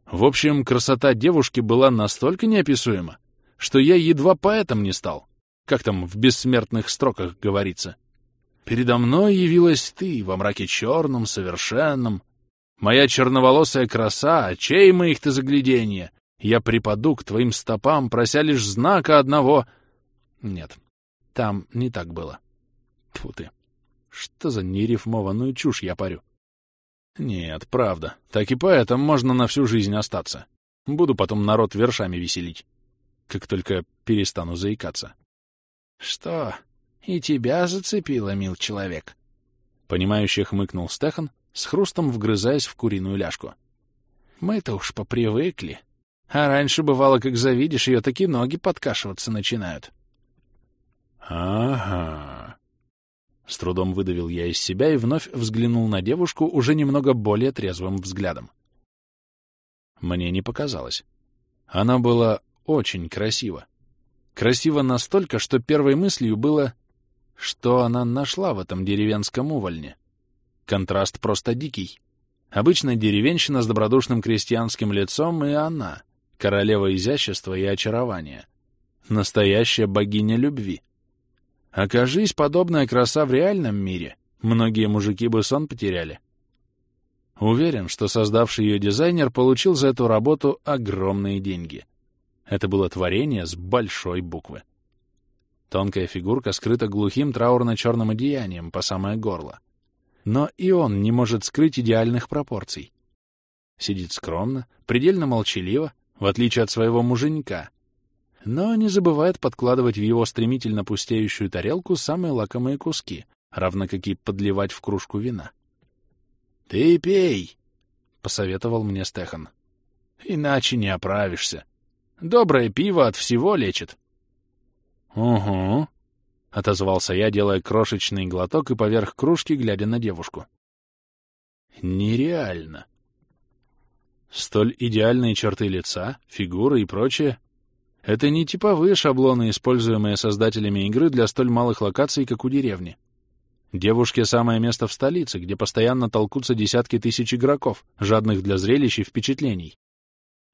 В общем, красота девушки была настолько неописуема, что я едва поэтом не стал, как там в бессмертных строках говорится. Передо мной явилась ты во мраке черном, совершенном. Моя черноволосая краса, очей моих ты загляденье. Я припаду к твоим стопам, прося лишь знака одного. Нет, там не так было. Тьфу ты. Что за нерифмованную чушь я парю? Нет, правда. Так и поэтому можно на всю жизнь остаться. Буду потом народ вершами веселить. Как только перестану заикаться. Что? «И тебя зацепило, мил человек!» Понимающе хмыкнул Стехан, с хрустом вгрызаясь в куриную ляжку. «Мы-то уж попривыкли. А раньше бывало, как завидишь ее, таки ноги подкашиваться начинают». «Ага...» С трудом выдавил я из себя и вновь взглянул на девушку уже немного более трезвым взглядом. Мне не показалось. Она была очень красива. Красиво настолько, что первой мыслью было что она нашла в этом деревенском увольне? Контраст просто дикий. Обычная деревенщина с добродушным крестьянским лицом и она, королева изящества и очарования, настоящая богиня любви. Окажись подобная краса в реальном мире, многие мужики бы сон потеряли. Уверен, что создавший ее дизайнер получил за эту работу огромные деньги. Это было творение с большой буквы. Тонкая фигурка скрыта глухим траурно-черным одеянием по самое горло. Но и он не может скрыть идеальных пропорций. Сидит скромно, предельно молчаливо, в отличие от своего муженька, но не забывает подкладывать в его стремительно пустеющую тарелку самые лакомые куски, равно как и подливать в кружку вина. «Ты пей!» — посоветовал мне Стехан. «Иначе не оправишься. Доброе пиво от всего лечит». «Угу», — отозвался я, делая крошечный глоток и поверх кружки, глядя на девушку. «Нереально!» Столь идеальные черты лица, фигуры и прочее — это не типовые шаблоны, используемые создателями игры для столь малых локаций, как у деревни. Девушке самое место в столице, где постоянно толкутся десятки тысяч игроков, жадных для зрелищ и впечатлений.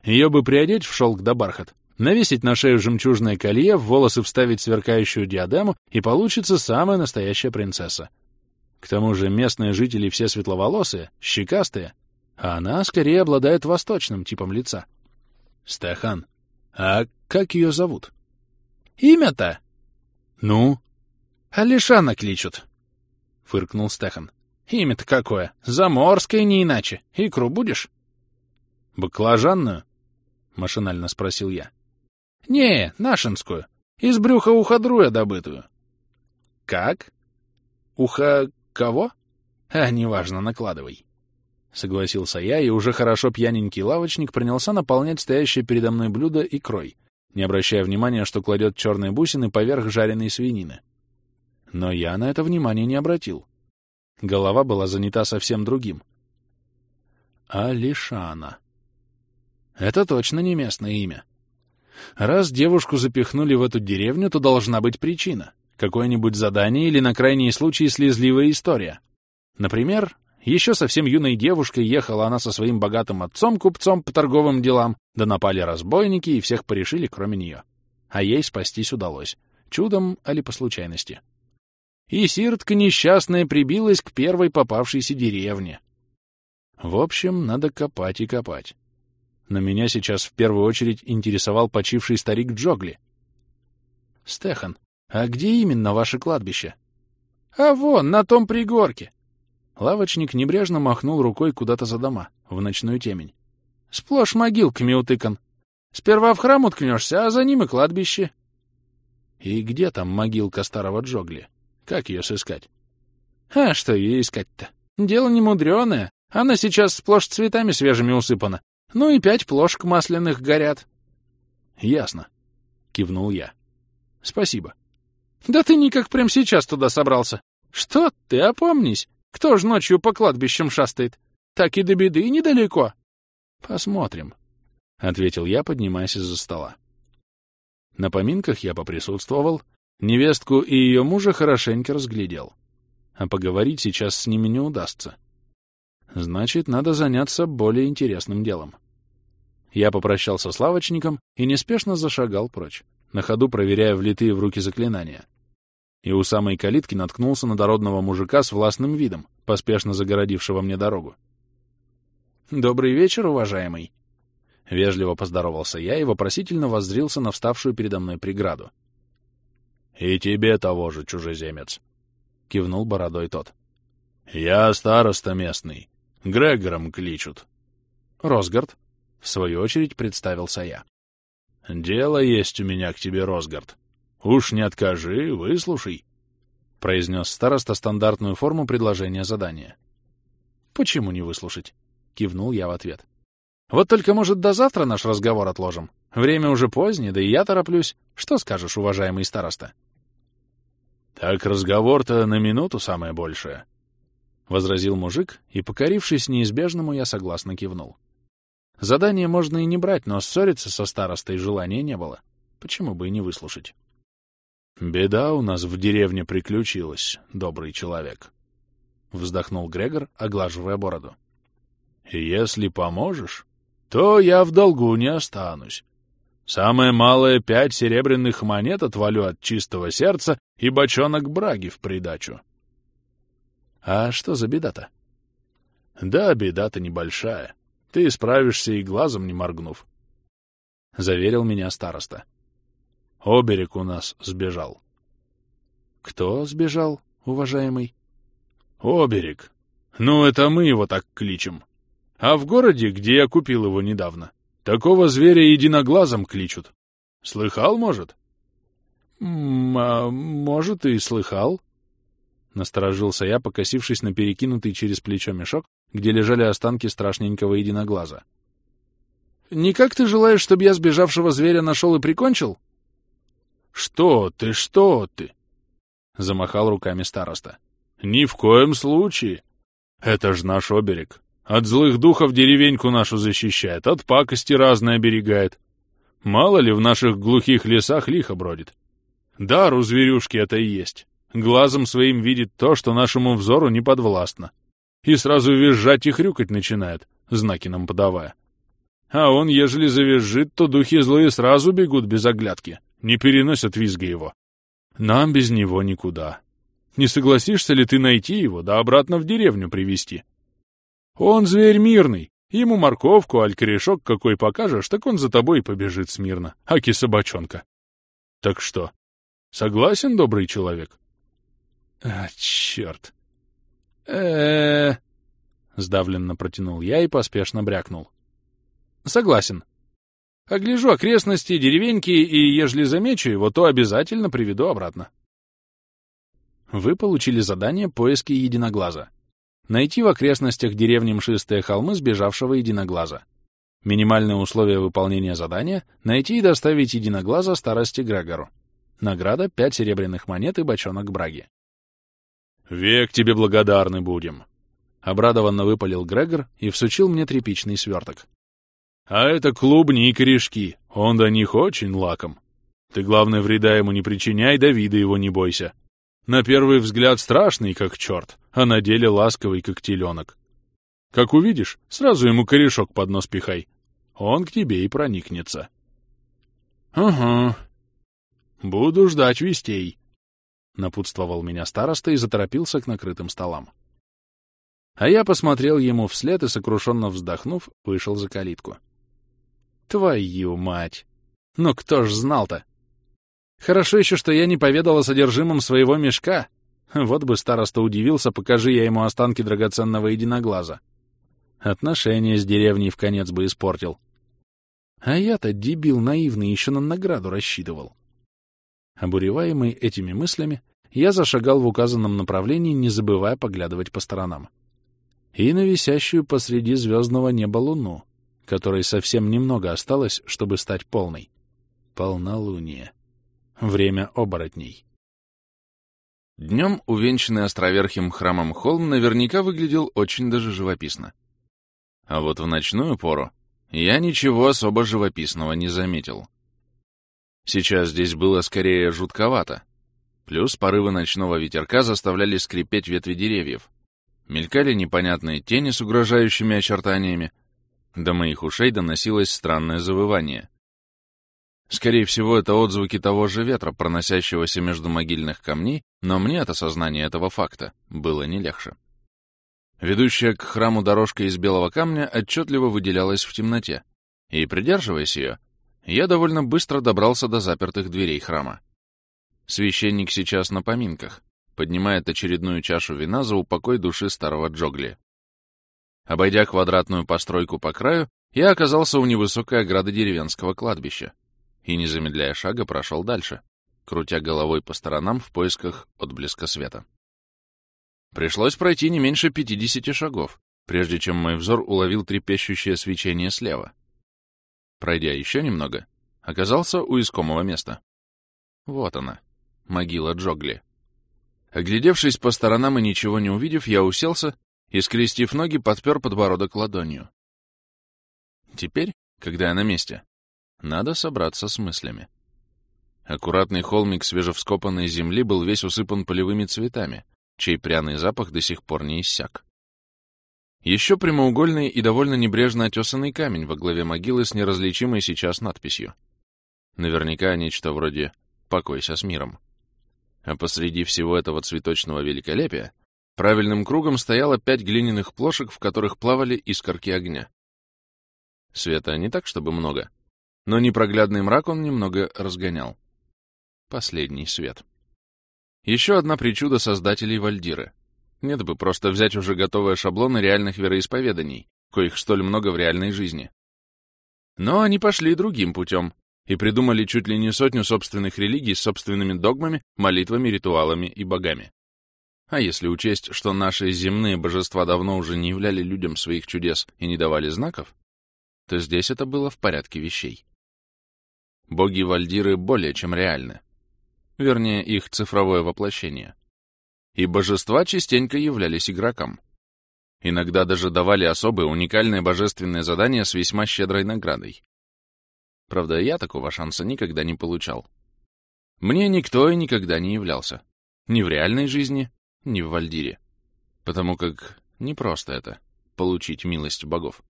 Ее бы приодеть в шелк да бархат, навесить на шею жемчужное колье, в волосы вставить сверкающую диадему, и получится самая настоящая принцесса. К тому же местные жители все светловолосые, щекастые, а она скорее обладает восточным типом лица. Стехан, а как ее зовут? Имя-то? Ну? Алишана кличут фыркнул Стехан. «Имя-то какое? Заморское не иначе. Икру будешь?» «Баклажанную?» — машинально спросил я. «Не, нашинскую. Из брюха уходруя добытую». «Как? Ухо кого?» «А, неважно, накладывай». Согласился я, и уже хорошо пьяненький лавочник принялся наполнять стоящее передо мной блюдо икрой, не обращая внимания, что кладет черные бусины поверх жареной свинины. Но я на это внимание не обратил. Голова была занята совсем другим. Алишана. Это точно не местное имя. Раз девушку запихнули в эту деревню, то должна быть причина. Какое-нибудь задание или, на крайний случай, слезливая история. Например, еще совсем юной девушкой ехала она со своим богатым отцом-купцом по торговым делам, да напали разбойники и всех порешили, кроме нее. А ей спастись удалось. Чудом, али по случайности и сиртка несчастная прибилась к первой попавшейся деревне. В общем, надо копать и копать. Но меня сейчас в первую очередь интересовал почивший старик Джогли. «Стехан, а где именно ваше кладбище?» «А вон, на том пригорке!» Лавочник небрежно махнул рукой куда-то за дома, в ночную темень. «Сплошь могилками утыкан. Сперва в храм уткнешься, а за ним и кладбище». «И где там могилка старого Джогли?» Как ее сыскать? А что ее искать-то? Дело не мудреное. Она сейчас сплошь цветами свежими усыпана. Ну и пять плошек масляных горят. Ясно. Кивнул я. Спасибо. Да ты никак прям сейчас туда собрался. Что ты, опомнись. Кто ж ночью по кладбищам шастает? Так и до беды недалеко. Посмотрим, — ответил я, поднимаясь из-за стола. На поминках я поприсутствовал, Невестку и ее мужа хорошенько разглядел. А поговорить сейчас с ними не удастся. Значит, надо заняться более интересным делом. Я попрощался с лавочником и неспешно зашагал прочь, на ходу проверяя влитые в руки заклинания. И у самой калитки наткнулся на дородного мужика с властным видом, поспешно загородившего мне дорогу. «Добрый вечер, уважаемый!» Вежливо поздоровался я и вопросительно воззрился на вставшую передо мной преграду. «И тебе того же, чужеземец», — кивнул бородой тот. «Я староста местный. Грегором кличут». «Росгард», — в свою очередь представился я. «Дело есть у меня к тебе, Росгард. Уж не откажи, выслушай», — произнес староста стандартную форму предложения задания. «Почему не выслушать?» — кивнул я в ответ. «Вот только, может, до завтра наш разговор отложим? Время уже позднее, да и я тороплюсь. Что скажешь, уважаемый староста?» «Так разговор-то на минуту самое большее», — возразил мужик, и, покорившись неизбежному, я согласно кивнул. Задание можно и не брать, но ссориться со старостой желания не было. Почему бы и не выслушать? «Беда у нас в деревне приключилась, добрый человек», — вздохнул Грегор, оглаживая бороду. «Если поможешь, то я в долгу не останусь. Самое малое пять серебряных монет отвалю от чистого сердца и бочонок браги в придачу. А что за беда-то? Да, беда-то небольшая. Ты справишься и глазом не моргнув. Заверил меня староста. Оберег у нас сбежал. Кто сбежал, уважаемый? Оберег. Ну, это мы его так кличем. А в городе, где я купил его недавно, такого зверя единоглазом кличут. Слыхал, может? А, может, и слыхал. Насторожился я, покосившись на перекинутый через плечо мешок, где лежали останки страшненького единоглаза. «Никак ты желаешь, чтобы я сбежавшего зверя нашел и прикончил?» «Что ты, что ты?» — замахал руками староста. «Ни в коем случае. Это ж наш оберег. От злых духов деревеньку нашу защищает, от пакости разное оберегает. Мало ли в наших глухих лесах лихо бродит. Дар у зверюшки это и есть. Глазом своим видит то, что нашему взору не подвластно. И сразу визжать и хрюкать начинает, знаки нам подавая. А он, ежели завизжит, то духи злые сразу бегут без оглядки, не переносят визга его. Нам без него никуда. Не согласишься ли ты найти его, да обратно в деревню привести? Он зверь мирный, ему морковку, аль корешок какой покажешь, так он за тобой и побежит смирно, аки собачонка. Так что, согласен, добрый человек? А, черт. э Сдавленно протянул я и поспешно брякнул. Согласен. Огляжу окрестности, деревеньки, и ежели замечу его, то обязательно приведу обратно. Вы получили задание поиски единоглаза. Найти в окрестностях деревни Мшистые холмы сбежавшего единоглаза. Минимальные условия выполнения задания — найти и доставить единоглаза старости Грегору. Награда — пять серебряных монет и бочонок браги. «Век тебе благодарны будем!» Обрадованно выпалил Грегор и всучил мне тряпичный сверток. А это клубни и корешки, он до них очень лаком. Ты, главное, вреда ему не причиняй, да вида его не бойся. На первый взгляд страшный, как черт, а на деле ласковый, как теленок. Как увидишь, сразу ему корешок под нос пихай. Он к тебе и проникнется. — Ага. Буду ждать вестей, — напутствовал меня староста и заторопился к накрытым столам. А я посмотрел ему вслед и, сокрушенно вздохнув, вышел за калитку. — Твою мать! Ну кто ж знал-то? Хорошо еще, что я не поведал о содержимом своего мешка. Вот бы староста удивился, покажи я ему останки драгоценного единоглаза. Отношения с деревней в конец бы испортил. А я-то, дебил наивный, еще на награду рассчитывал. Обуреваемый этими мыслями, я зашагал в указанном направлении, не забывая поглядывать по сторонам. И на висящую посреди звездного неба луну, которой совсем немного осталось, чтобы стать полной. Полнолуние. Время оборотней. Днем увенчанный островерхим храмом холм наверняка выглядел очень даже живописно. А вот в ночную пору я ничего особо живописного не заметил. Сейчас здесь было скорее жутковато. Плюс порывы ночного ветерка заставляли скрипеть ветви деревьев. Мелькали непонятные тени с угрожающими очертаниями, до моих ушей доносилось странное завывание. Скорее всего, это отзвуки того же ветра, проносящегося между могильных камней, но мне от осознания этого факта было не легче. Ведущая к храму дорожка из белого камня отчетливо выделялась в темноте, и, придерживаясь ее, я довольно быстро добрался до запертых дверей храма. Священник сейчас на поминках, поднимает очередную чашу вина за упокой души старого Джогли. Обойдя квадратную постройку по краю, я оказался у невысокой ограды деревенского кладбища и, не замедляя шага, прошел дальше, крутя головой по сторонам в поисках отблеска света. Пришлось пройти не меньше 50 шагов, прежде чем мой взор уловил трепещущее свечение слева. Пройдя еще немного, оказался у искомого места. Вот она, могила Джогли. Оглядевшись по сторонам и ничего не увидев, я уселся и, скрестив ноги, подпер подбородок ладонью. Теперь, когда я на месте, надо собраться с мыслями. Аккуратный холмик свежевскопанной земли был весь усыпан полевыми цветами, чей пряный запах до сих пор не иссяк. Еще прямоугольный и довольно небрежно отесанный камень во главе могилы с неразличимой сейчас надписью. Наверняка нечто вроде «Покойся с миром». А посреди всего этого цветочного великолепия правильным кругом стояло пять глиняных плошек, в которых плавали искорки огня. Света не так, чтобы много, но непроглядный мрак он немного разгонял. Последний свет. Еще одна причуда создателей Вальдиры. Нет бы просто взять уже готовые шаблоны реальных вероисповеданий, коих столь много в реальной жизни. Но они пошли другим путем и придумали чуть ли не сотню собственных религий с собственными догмами, молитвами, ритуалами и богами. А если учесть, что наши земные божества давно уже не являли людям своих чудес и не давали знаков, то здесь это было в порядке вещей. Боги Вальдиры более чем реальны. Вернее, их цифровое воплощение и божества частенько являлись игрокам. Иногда даже давали особые уникальные божественные задания с весьма щедрой наградой. Правда, я такого шанса никогда не получал. Мне никто и никогда не являлся. Ни в реальной жизни, ни в Вальдире. Потому как непросто это — получить милость богов.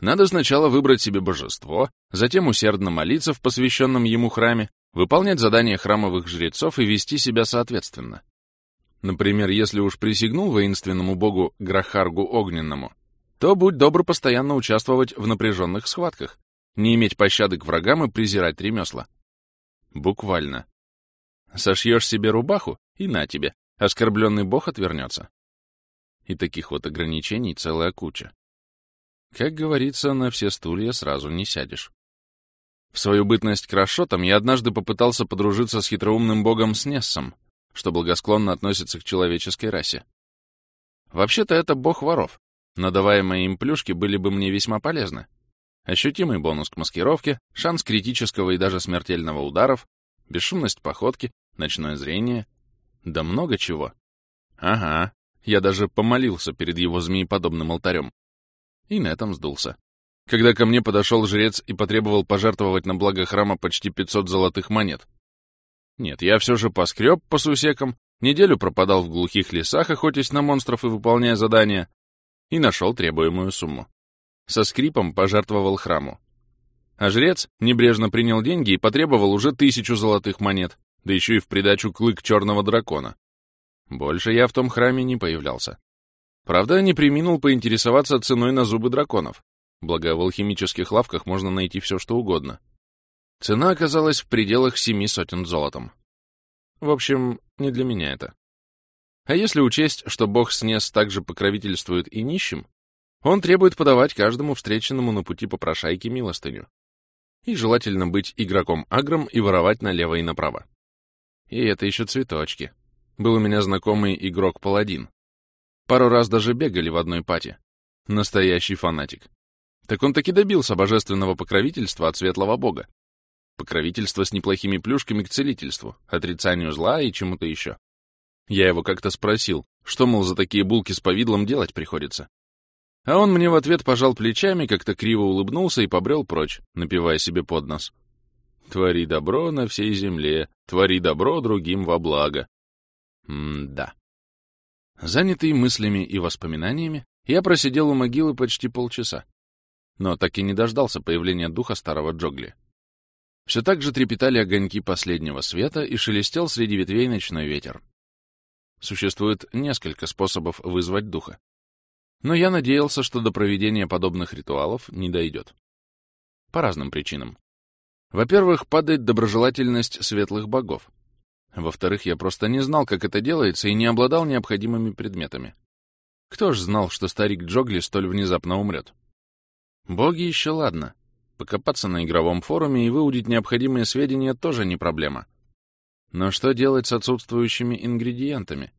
Надо сначала выбрать себе божество, затем усердно молиться в посвященном ему храме, выполнять задания храмовых жрецов и вести себя соответственно. Например, если уж присягнул воинственному богу Грахаргу Огненному, то будь добр постоянно участвовать в напряженных схватках, не иметь пощады к врагам и презирать ремесла. Буквально. Сошьешь себе рубаху, и на тебе, оскорбленный бог отвернется. И таких вот ограничений целая куча. Как говорится, на все стулья сразу не сядешь. В свою бытность крошотом я однажды попытался подружиться с хитроумным богом Снессом, что благосклонно относится к человеческой расе. Вообще-то это бог воров, но даваемые им плюшки были бы мне весьма полезны. Ощутимый бонус к маскировке, шанс критического и даже смертельного ударов, бесшумность походки, ночное зрение. Да много чего. Ага, я даже помолился перед его змееподобным алтарем. И на этом сдулся. Когда ко мне подошел жрец и потребовал пожертвовать на благо храма почти 500 золотых монет, нет, я все же поскреб по сусекам, неделю пропадал в глухих лесах, охотясь на монстров и выполняя задания, и нашел требуемую сумму. Со скрипом пожертвовал храму. А жрец небрежно принял деньги и потребовал уже тысячу золотых монет, да еще и в придачу клык черного дракона. Больше я в том храме не появлялся. Правда, не приминул поинтересоваться ценой на зубы драконов. Благо, в алхимических лавках можно найти все, что угодно. Цена оказалась в пределах семи сотен золотом. В общем, не для меня это. А если учесть, что бог снес также покровительствует и нищим, он требует подавать каждому встреченному на пути попрошайке милостыню. И желательно быть игроком-агром и воровать налево и направо. И это еще цветочки. Был у меня знакомый игрок-паладин. Пару раз даже бегали в одной пати. Настоящий фанатик. Так он таки добился божественного покровительства от светлого бога. Покровительство с неплохими плюшками к целительству, отрицанию зла и чему-то еще. Я его как-то спросил, что, мол, за такие булки с повидлом делать приходится. А он мне в ответ пожал плечами, как-то криво улыбнулся и побрел прочь, напивая себе под нос. «Твори добро на всей земле, твори добро другим во благо». М-да. Занятый мыслями и воспоминаниями, я просидел у могилы почти полчаса, но так и не дождался появления духа старого Джогли. Все так же трепетали огоньки последнего света и шелестел среди ветвей ночной ветер. Существует несколько способов вызвать духа. Но я надеялся, что до проведения подобных ритуалов не дойдет. По разным причинам. Во-первых, падает доброжелательность светлых богов. Во-вторых, я просто не знал, как это делается, и не обладал необходимыми предметами. Кто ж знал, что старик Джогли столь внезапно умрет? Боги еще ладно. Покопаться на игровом форуме и выудить необходимые сведения тоже не проблема. Но что делать с отсутствующими ингредиентами?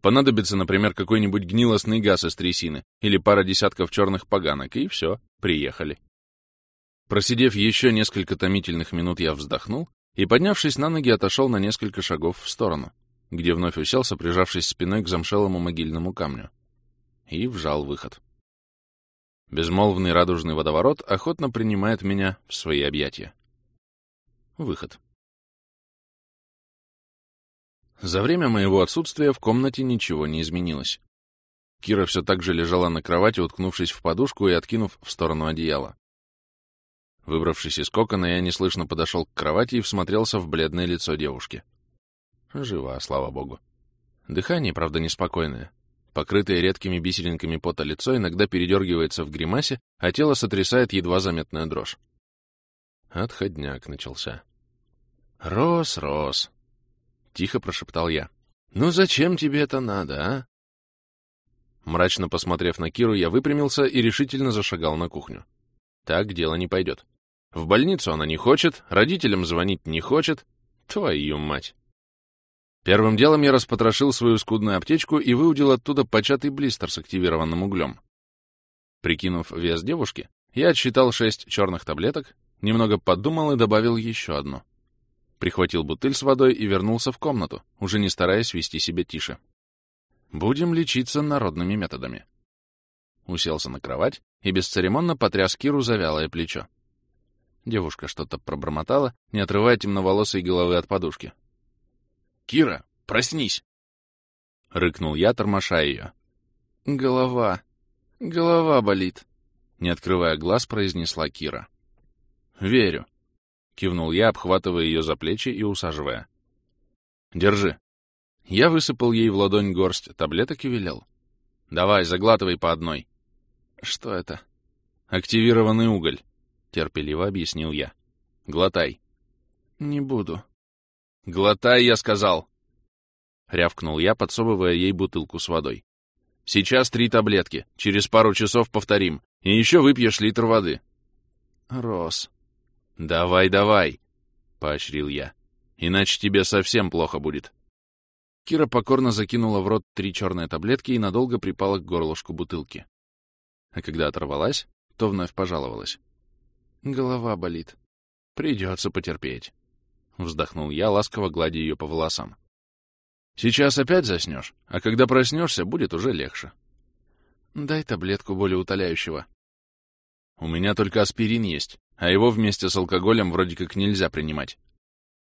Понадобится, например, какой-нибудь гнилостный газ из трясины или пара десятков черных поганок, и все, приехали. Просидев еще несколько томительных минут, я вздохнул и, поднявшись на ноги, отошел на несколько шагов в сторону, где вновь уселся, прижавшись спиной к замшелому могильному камню, и вжал выход. Безмолвный радужный водоворот охотно принимает меня в свои объятия. Выход. За время моего отсутствия в комнате ничего не изменилось. Кира все так же лежала на кровати, уткнувшись в подушку и откинув в сторону одеяла. Выбравшись из кокона, я неслышно подошел к кровати и всмотрелся в бледное лицо девушки. Жива, слава богу. Дыхание, правда, неспокойное. Покрытое редкими бисеринками пота лицо иногда передергивается в гримасе, а тело сотрясает едва заметная дрожь. Отходняк начался. «Рос, Рос!» — тихо прошептал я. «Ну зачем тебе это надо, а?» Мрачно посмотрев на Киру, я выпрямился и решительно зашагал на кухню. Так дело не пойдет. В больницу она не хочет, родителям звонить не хочет. Твою мать! Первым делом я распотрошил свою скудную аптечку и выудил оттуда початый блистер с активированным углем. Прикинув вес девушки, я отсчитал шесть черных таблеток, немного подумал и добавил еще одну. Прихватил бутыль с водой и вернулся в комнату, уже не стараясь вести себя тише. Будем лечиться народными методами. Уселся на кровать и бесцеремонно потряс Киру за вялое плечо. Девушка что-то пробормотала, не отрывая темноволосой головы от подушки. «Кира, проснись!» — рыкнул я, тормоша ее. «Голова. Голова болит», — не открывая глаз, произнесла Кира. «Верю», — кивнул я, обхватывая ее за плечи и усаживая. «Держи». Я высыпал ей в ладонь горсть таблеток и велел. «Давай, заглатывай по одной». «Что это?» «Активированный уголь», — терпеливо объяснил я. «Глотай». «Не буду», «Глотай, я сказал!» Рявкнул я, подсовывая ей бутылку с водой. «Сейчас три таблетки. Через пару часов повторим. И еще выпьешь литр воды». «Рос». «Давай, давай!» — поощрил я. «Иначе тебе совсем плохо будет». Кира покорно закинула в рот три черные таблетки и надолго припала к горлышку бутылки. А когда оторвалась, то вновь пожаловалась. «Голова болит. Придется потерпеть». — вздохнул я, ласково гладя ее по волосам. «Сейчас опять заснешь, а когда проснешься, будет уже легче». «Дай таблетку более утоляющего». «У меня только аспирин есть, а его вместе с алкоголем вроде как нельзя принимать.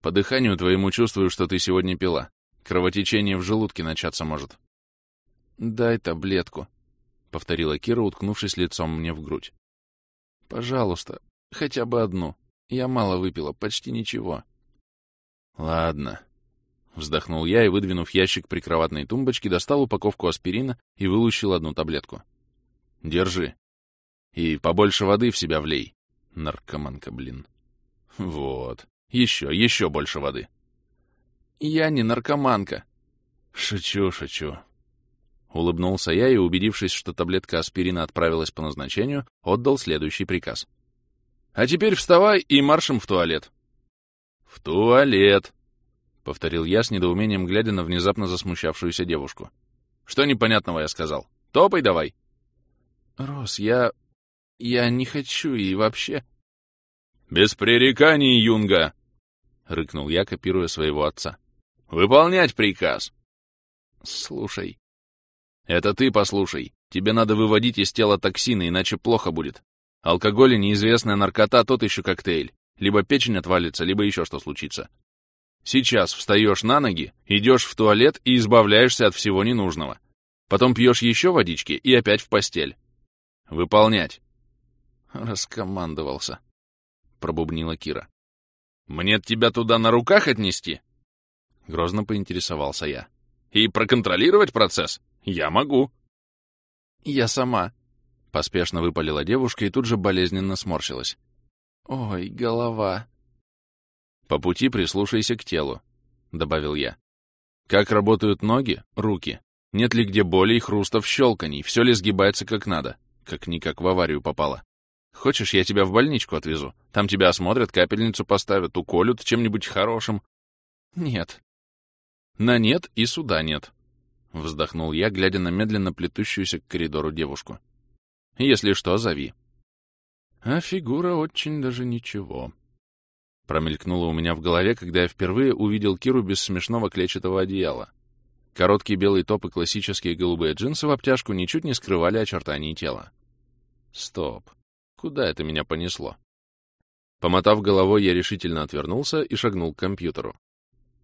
По дыханию твоему чувствую, что ты сегодня пила. Кровотечение в желудке начаться может». «Дай таблетку», — повторила Кира, уткнувшись лицом мне в грудь. «Пожалуйста, хотя бы одну. Я мало выпила, почти ничего». «Ладно». Вздохнул я и, выдвинув ящик прикроватной тумбочки, достал упаковку аспирина и вылущил одну таблетку. «Держи. И побольше воды в себя влей. Наркоманка, блин. Вот. Еще, еще больше воды». «Я не наркоманка». «Шучу, шучу». Улыбнулся я и, убедившись, что таблетка аспирина отправилась по назначению, отдал следующий приказ. «А теперь вставай и маршем в туалет». «В туалет!» — повторил я с недоумением, глядя на внезапно засмущавшуюся девушку. «Что непонятного я сказал? Топай давай!» «Рос, я... я не хочу и вообще...» «Без пререканий, Юнга!» — рыкнул я, копируя своего отца. «Выполнять приказ!» «Слушай...» «Это ты послушай. Тебе надо выводить из тела токсины, иначе плохо будет. Алкоголь и неизвестная наркота — тот еще коктейль. Либо печень отвалится, либо еще что случится. Сейчас встаешь на ноги, идешь в туалет и избавляешься от всего ненужного. Потом пьешь еще водички и опять в постель. Выполнять. Раскомандовался, пробубнила Кира. Мне тебя туда на руках отнести? Грозно поинтересовался я. И проконтролировать процесс? Я могу. Я сама. Поспешно выпалила девушка и тут же болезненно сморщилась. «Ой, голова!» «По пути прислушайся к телу», — добавил я. «Как работают ноги, руки? Нет ли где болей, хрустов, щелканий? Все ли сгибается как надо? Как-никак в аварию попало. Хочешь, я тебя в больничку отвезу? Там тебя осмотрят, капельницу поставят, уколют чем-нибудь хорошим?» «Нет». «На нет и суда нет», — вздохнул я, глядя на медленно плетущуюся к коридору девушку. «Если что, зови». А фигура очень даже ничего. Промелькнуло у меня в голове, когда я впервые увидел Киру без смешного клетчатого одеяла. Короткий белый топ и классические голубые джинсы в обтяжку ничуть не скрывали очертаний тела. Стоп. Куда это меня понесло? Помотав головой, я решительно отвернулся и шагнул к компьютеру.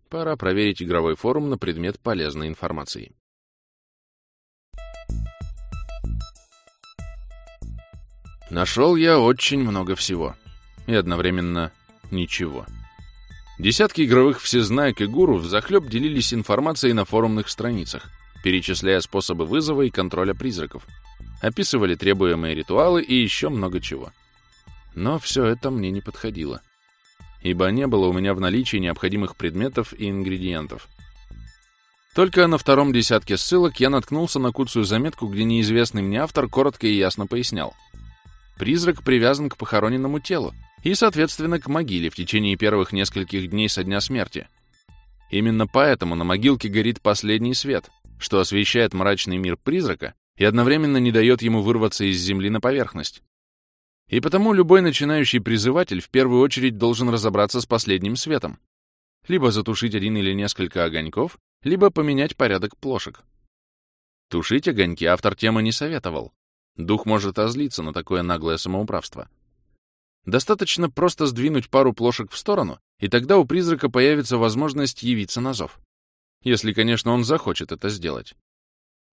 Пора проверить игровой форум на предмет полезной информации. Нашел я очень много всего. И одновременно ничего. Десятки игровых всезнаек и гуру взахлеб делились информацией на форумных страницах, перечисляя способы вызова и контроля призраков, описывали требуемые ритуалы и еще много чего. Но все это мне не подходило, ибо не было у меня в наличии необходимых предметов и ингредиентов. Только на втором десятке ссылок я наткнулся на куцую заметку, где неизвестный мне автор коротко и ясно пояснял. Призрак привязан к похороненному телу и, соответственно, к могиле в течение первых нескольких дней со дня смерти. Именно поэтому на могилке горит последний свет, что освещает мрачный мир призрака и одновременно не дает ему вырваться из земли на поверхность. И потому любой начинающий призыватель в первую очередь должен разобраться с последним светом. Либо затушить один или несколько огоньков, либо поменять порядок плошек. Тушить огоньки автор темы не советовал. Дух может озлиться на такое наглое самоуправство. Достаточно просто сдвинуть пару плошек в сторону, и тогда у призрака появится возможность явиться на зов. Если, конечно, он захочет это сделать.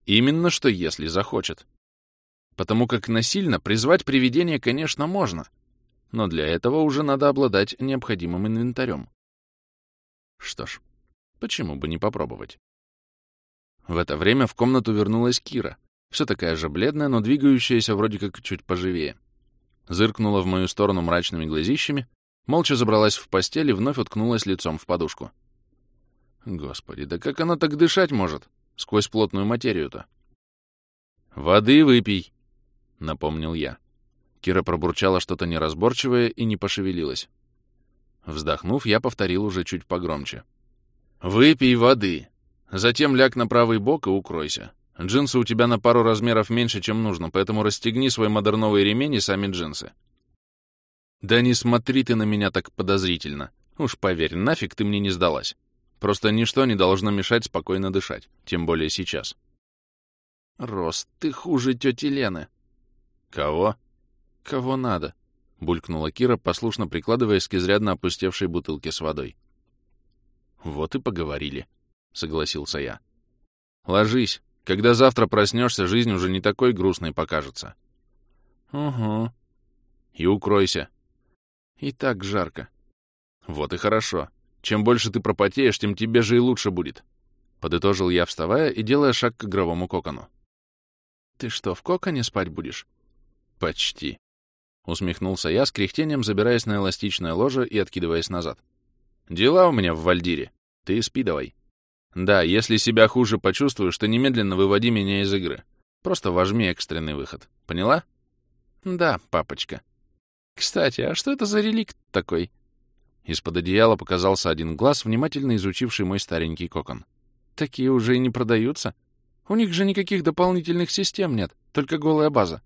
Именно что если захочет. Потому как насильно призвать привидение, конечно, можно, но для этого уже надо обладать необходимым инвентарем. Что ж, почему бы не попробовать? В это время в комнату вернулась Кира, все такая же бледная, но двигающаяся вроде как чуть поживее. Зыркнула в мою сторону мрачными глазищами, молча забралась в постель и вновь уткнулась лицом в подушку. Господи, да как она так дышать может? сквозь плотную материю-то. «Воды выпей», — напомнил я. Кира пробурчала что-то неразборчивое и не пошевелилась. Вздохнув, я повторил уже чуть погромче. «Выпей воды. Затем ляг на правый бок и укройся. Джинсы у тебя на пару размеров меньше, чем нужно, поэтому расстегни свой модерновый ремень и сами джинсы». «Да не смотри ты на меня так подозрительно. Уж поверь, нафиг ты мне не сдалась. Просто ничто не должно мешать спокойно дышать, тем более сейчас. «Рос, ты хуже тети Лены». «Кого?» «Кого надо», — булькнула Кира, послушно прикладываясь к изрядно опустевшей бутылке с водой. «Вот и поговорили», — согласился я. «Ложись. Когда завтра проснешься, жизнь уже не такой грустной покажется». «Угу». «И укройся». «И так жарко». «Вот и хорошо. Чем больше ты пропотеешь, тем тебе же и лучше будет. Подытожил я, вставая и делая шаг к игровому кокону. Ты что, в коконе спать будешь? Почти. Усмехнулся я с кряхтением, забираясь на эластичное ложе и откидываясь назад. Дела у меня в Вальдире. Ты спи давай. Да, если себя хуже почувствуешь, то немедленно выводи меня из игры. Просто вожми экстренный выход. Поняла? Да, папочка. Кстати, а что это за реликт такой? Из-под одеяла показался один глаз, внимательно изучивший мой старенький кокон. «Такие уже и не продаются. У них же никаких дополнительных систем нет, только голая база».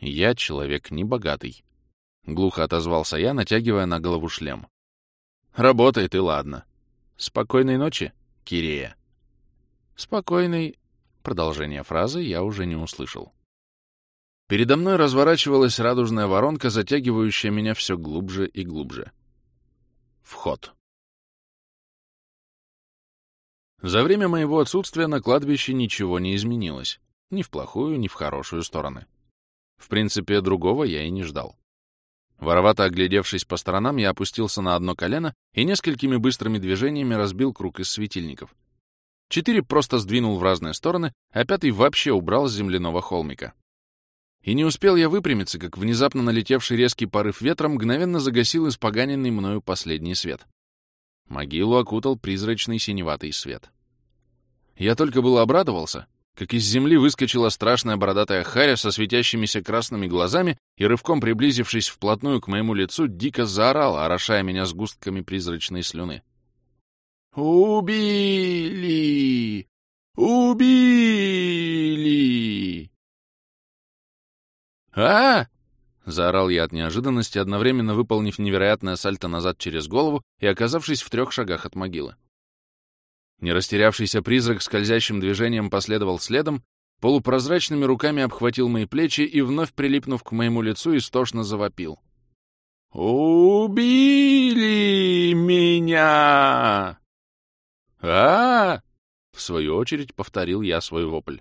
«Я человек небогатый», — глухо отозвался я, натягивая на голову шлем. «Работает и ладно. Спокойной ночи, Кирея». «Спокойной...» Продолжение фразы я уже не услышал. Передо мной разворачивалась радужная воронка, затягивающая меня все глубже и глубже. Вход. За время моего отсутствия на кладбище ничего не изменилось. Ни в плохую, ни в хорошую стороны. В принципе, другого я и не ждал. Воровато оглядевшись по сторонам, я опустился на одно колено и несколькими быстрыми движениями разбил круг из светильников. Четыре просто сдвинул в разные стороны, а пятый вообще убрал с земляного холмика. И не успел я выпрямиться, как внезапно налетевший резкий порыв ветра мгновенно загасил испоганенный мною последний свет. Могилу окутал призрачный синеватый свет. Я только было обрадовался, как из земли выскочила страшная бородатая харя со светящимися красными глазами и, рывком приблизившись вплотную к моему лицу, дико заорала, орошая меня сгустками призрачной слюны. «Убили! Убили!» а, заорал я от неожиданности, одновременно выполнив невероятное сальто назад через голову и оказавшись в трех шагах от могилы. Не растерявшийся призрак скользящим движением последовал следом, полупрозрачными руками обхватил мои плечи и, вновь прилипнув к моему лицу, истошно завопил. «Убили меня!» а, В свою очередь повторил я свой вопль.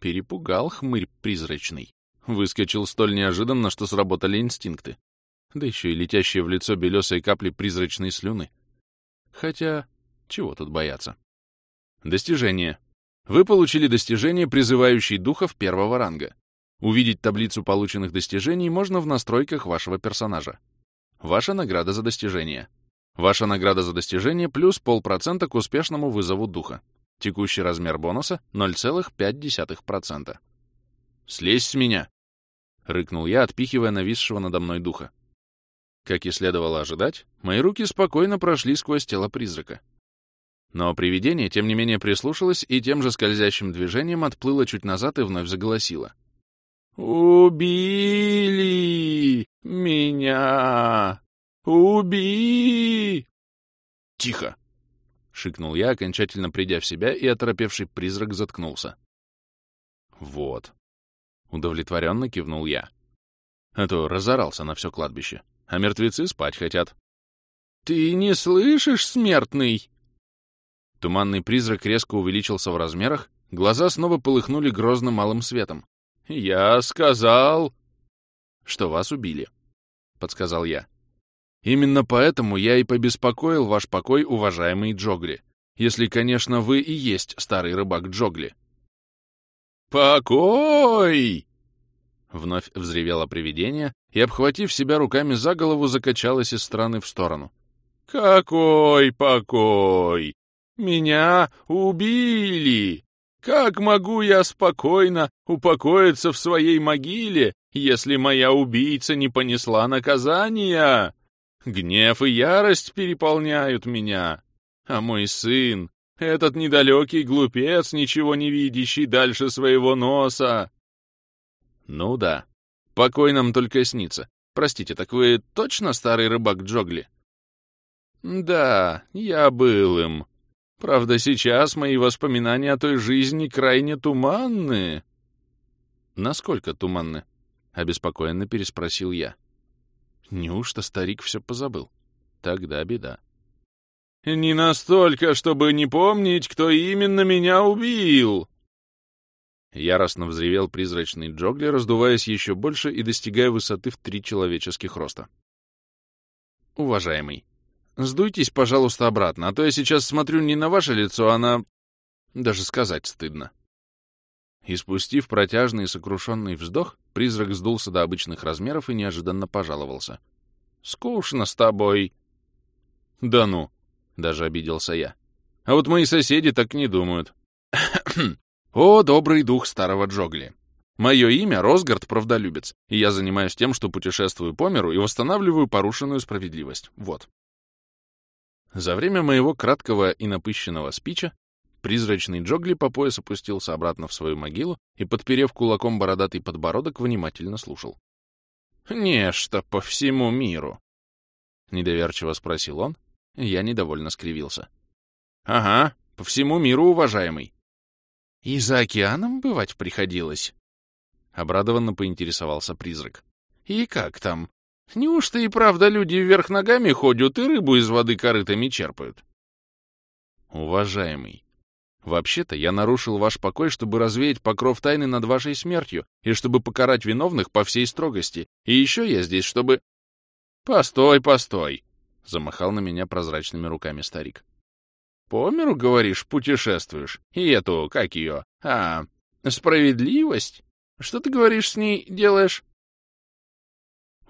Перепугал хмырь призрачный. Выскочил столь неожиданно, что сработали инстинкты. Да еще и летящие в лицо белесые капли призрачной слюны. Хотя, чего тут бояться? Достижение. Вы получили достижение, призывающий духов первого ранга. Увидеть таблицу полученных достижений можно в настройках вашего персонажа. Ваша награда за достижение. Ваша награда за достижение плюс полпроцента к успешному вызову духа. Текущий размер бонуса 0,5%. «Слезь с меня!» — рыкнул я, отпихивая нависшего надо мной духа. Как и следовало ожидать, мои руки спокойно прошли сквозь тело призрака. Но привидение, тем не менее, прислушалось и тем же скользящим движением отплыло чуть назад и вновь заголосило. «Убили меня! Уби!» «Тихо!» — шикнул я, окончательно придя в себя, и оторопевший призрак заткнулся. «Вот». Удовлетворенно кивнул я. А то разорался на все кладбище, а мертвецы спать хотят. «Ты не слышишь, смертный?» Туманный призрак резко увеличился в размерах, глаза снова полыхнули грозным малым светом. «Я сказал...» «Что вас убили», — подсказал я. «Именно поэтому я и побеспокоил ваш покой, уважаемый Джогли. Если, конечно, вы и есть старый рыбак Джогли». «Покой!» Вновь взревело привидение и, обхватив себя руками за голову, закачалось из стороны в сторону. «Какой покой! Меня убили! Как могу я спокойно упокоиться в своей могиле, если моя убийца не понесла наказания? Гнев и ярость переполняют меня. А мой сын, этот недалекий глупец, ничего не видящий дальше своего носа. Ну да, покой нам только снится. Простите, так вы точно старый рыбак Джогли? Да, я был им. Правда, сейчас мои воспоминания о той жизни крайне туманны. Насколько туманны? Обеспокоенно переспросил я. Неужто старик все позабыл? Тогда беда. Не настолько, чтобы не помнить, кто именно меня убил. Яростно взревел призрачный Джогли, раздуваясь еще больше и достигая высоты в три человеческих роста. Уважаемый, Сдуйтесь, пожалуйста, обратно, а то я сейчас смотрю не на ваше лицо, а на... Даже сказать стыдно. И спустив протяжный и сокрушенный вздох, призрак сдулся до обычных размеров и неожиданно пожаловался. «Скучно с тобой». «Да ну», — даже обиделся я. «А вот мои соседи так не думают». «О, добрый дух старого Джогли! Мое имя — Росгард Правдолюбец, и я занимаюсь тем, что путешествую по миру и восстанавливаю порушенную справедливость. Вот. За время моего краткого и напыщенного спича призрачный Джогли по пояс опустился обратно в свою могилу и, подперев кулаком бородатый подбородок, внимательно слушал. «Нечто по всему миру!» — недоверчиво спросил он. Я недовольно скривился. «Ага, по всему миру, уважаемый!» «И за океаном бывать приходилось?» Обрадованно поинтересовался призрак. «И как там? Неужто и правда люди вверх ногами ходят и рыбу из воды корытами черпают? Уважаемый, вообще-то я нарушил ваш покой, чтобы развеять покров тайны над вашей смертью и чтобы покарать виновных по всей строгости. И еще я здесь, чтобы... Постой, постой, — замахал на меня прозрачными руками старик. По миру, говоришь, путешествуешь? И эту, как ее? А, справедливость? Что ты говоришь с ней делаешь?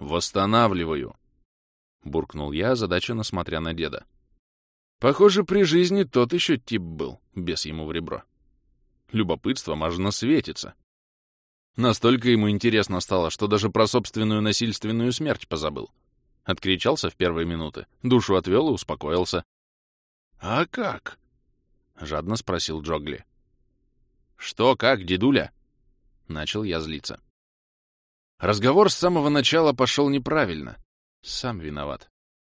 «Восстанавливаю», — буркнул я, озадаченно смотря на деда. Похоже, при жизни тот еще тип был, без ему в ребро. Любопытство можно светится. Настолько ему интересно стало, что даже про собственную насильственную смерть позабыл. Откричался в первые минуты, душу отвел и успокоился. «А как?» — жадно спросил Джогли. «Что, как, дедуля?» — начал я злиться. Разговор с самого начала пошел неправильно. Сам виноват.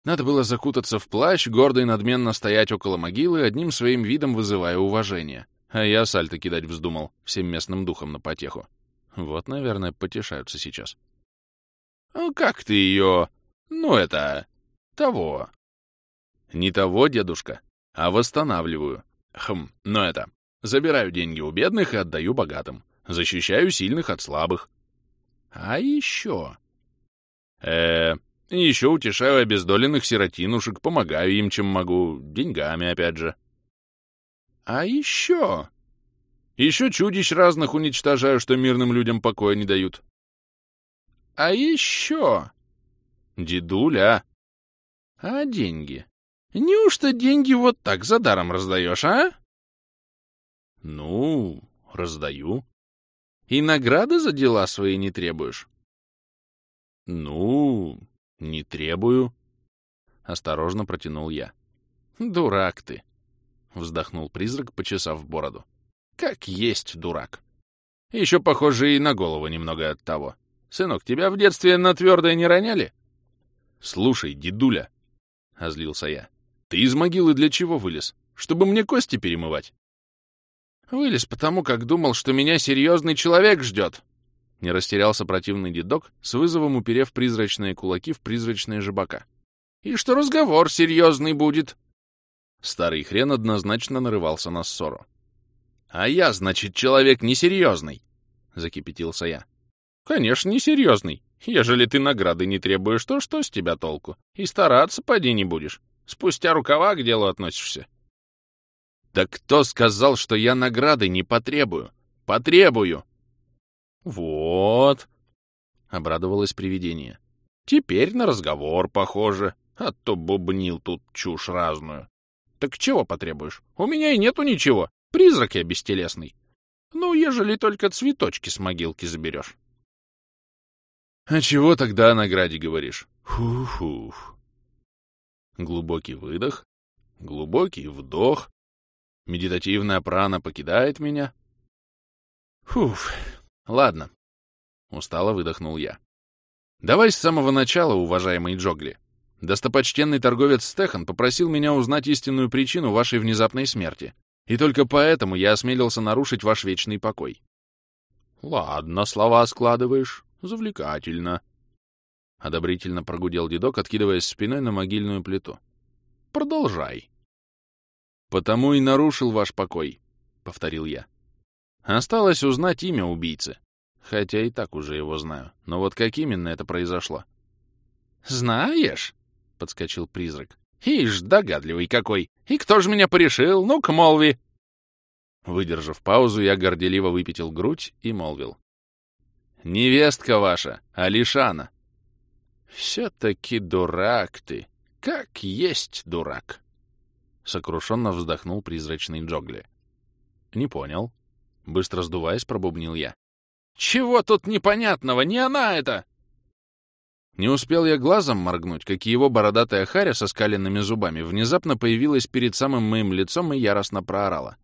Надо было закутаться в плащ, гордо и надменно стоять около могилы, одним своим видом вызывая уважение. А я сальто кидать вздумал, всем местным духом на потеху. Вот, наверное, потешаются сейчас. «Ну, как ты ее... Ну, это... того...» «Не того, дедушка, а восстанавливаю. Хм, ну это... Забираю деньги у бедных и отдаю богатым. Защищаю сильных от слабых. А еще... э еще утешаю обездоленных сиротинушек, помогаю им, чем могу, деньгами, опять же. А еще... Еще чудищ разных уничтожаю, что мирным людям покоя не дают. А еще... Дедуля. А деньги? Неужто деньги вот так за даром раздаешь, а? Ну, раздаю. И награды за дела свои не требуешь? Ну, не требую. Осторожно протянул я. Дурак ты. Вздохнул призрак, почесав бороду. Как есть дурак. Еще, похоже, и на голову немного от того. Сынок, тебя в детстве на твердое не роняли? Слушай, дедуля, — озлился я, — ты из могилы для чего вылез? Чтобы мне кости перемывать? Вылез потому, как думал, что меня серьезный человек ждет. Не растерялся противный дедок, с вызовом уперев призрачные кулаки в призрачные жабака. И что разговор серьезный будет. Старый хрен однозначно нарывался на ссору. «А я, значит, человек несерьезный!» — закипятился я. «Конечно, несерьезный. Ежели ты награды не требуешь, то что с тебя толку? И стараться поди не будешь. Спустя рукава к делу относишься. Да кто сказал, что я награды не потребую? Потребую! Вот, — обрадовалось привидение. Теперь на разговор похоже, а то бубнил тут чушь разную. Так чего потребуешь? У меня и нету ничего. Призрак я бестелесный. Ну, ежели только цветочки с могилки заберешь. А чего тогда о награде говоришь? Фух-фух. Глубокий выдох, глубокий вдох, Медитативная прана покидает меня. Фуф, ладно. Устало выдохнул я. Давай с самого начала, уважаемый Джогли. Достопочтенный торговец Стехан попросил меня узнать истинную причину вашей внезапной смерти, и только поэтому я осмелился нарушить ваш вечный покой. Ладно, слова складываешь. Завлекательно. Одобрительно прогудел дедок, откидываясь спиной на могильную плиту. Продолжай. «Потому и нарушил ваш покой», — повторил я. Осталось узнать имя убийцы. Хотя и так уже его знаю. Но вот как именно это произошло? «Знаешь?» — подскочил призрак. «Ишь, догадливый какой! И кто же меня порешил? Ну-ка, молви!» Выдержав паузу, я горделиво выпятил грудь и молвил. «Невестка ваша, Алишана!» «Все-таки дурак ты! Как есть дурак!» — сокрушенно вздохнул призрачный Джогли. «Не понял». Быстро сдуваясь, пробубнил я. «Чего тут непонятного? Не она это!» Не успел я глазом моргнуть, как его бородатая харя со скаленными зубами внезапно появилась перед самым моим лицом и яростно проорала.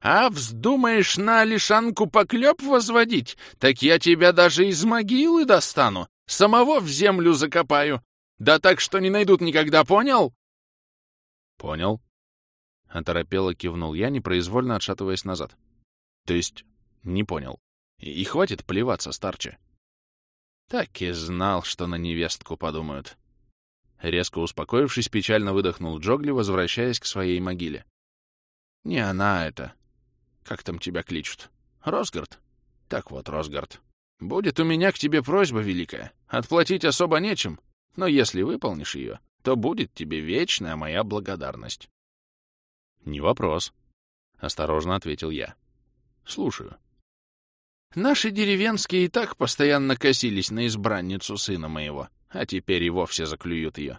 «А вздумаешь на лишанку поклеп возводить? Так я тебя даже из могилы достану, самого в землю закопаю. Да так, что не найдут никогда, понял?» «Понял». Оторопело кивнул я, непроизвольно отшатываясь назад. «То есть, не понял. И хватит плеваться, старче». Так и знал, что на невестку подумают. Резко успокоившись, печально выдохнул Джогли, возвращаясь к своей могиле. «Не она это. Как там тебя кличут? Росгард? Так вот, Росгард. Будет у меня к тебе просьба великая. Отплатить особо нечем, но если выполнишь ее, то будет тебе вечная моя благодарность. — Не вопрос, — осторожно ответил я. — Слушаю. Наши деревенские и так постоянно косились на избранницу сына моего, а теперь и вовсе заклюют ее.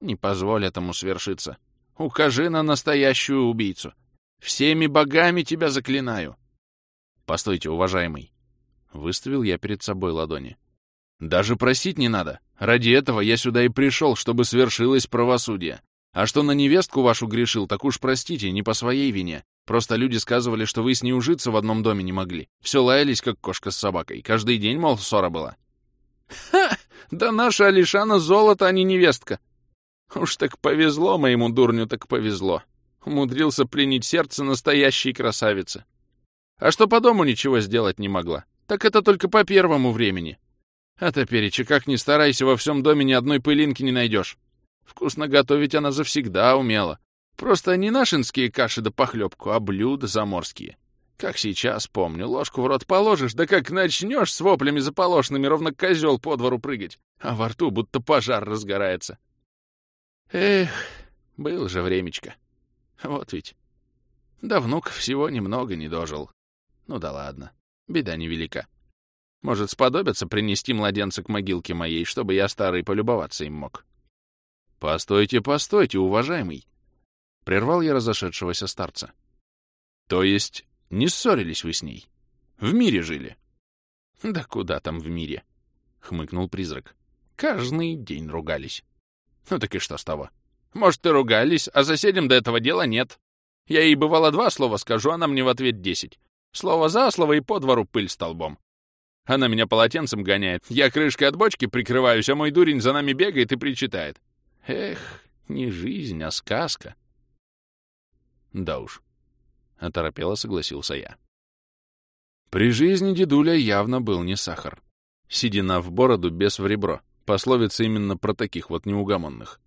Не позволь этому свершиться. Укажи на настоящую убийцу. Всеми богами тебя заклинаю. Постойте, уважаемый. Выставил я перед собой ладони. Даже просить не надо. Ради этого я сюда и пришел, чтобы свершилось правосудие. А что на невестку вашу грешил, так уж простите, не по своей вине. Просто люди сказывали, что вы с ней ужиться в одном доме не могли. Все лаялись, как кошка с собакой. Каждый день, мол, ссора была. Ха! Да наша Алишана золото, а не невестка. Уж так повезло моему дурню, так повезло. Умудрился пленить сердце настоящей красавицы. А что по дому ничего сделать не могла, так это только по первому времени. А топереча, как ни старайся, во всем доме ни одной пылинки не найдешь. Вкусно готовить она завсегда умела. Просто не нашинские каши да похлебку, а блюда заморские. Как сейчас помню, ложку в рот положишь, да как начнешь с воплями заполошенными ровно козел по двору прыгать, а во рту будто пожар разгорается. Эх, был же времечко. Вот ведь. Да всего немного не дожил. Ну да ладно, беда невелика. Может, сподобится принести младенца к могилке моей, чтобы я старый полюбоваться им мог. Постойте, постойте, уважаемый. Прервал я разошедшегося старца. То есть не ссорились вы с ней? В мире жили? Да куда там в мире? Хмыкнул призрак. Каждый день ругались. Ну так и что с того? Может, и ругались, а соседям до этого дела нет. Я ей бывало два слова скажу, она мне в ответ десять. Слово за слово и по двору пыль столбом. Она меня полотенцем гоняет. Я крышкой от бочки прикрываюсь, а мой дурень за нами бегает и причитает. Эх, не жизнь, а сказка. Да уж, — оторопело согласился я. При жизни дедуля явно был не сахар. Седина в бороду, без в ребро. Пословица именно про таких вот неугомонных.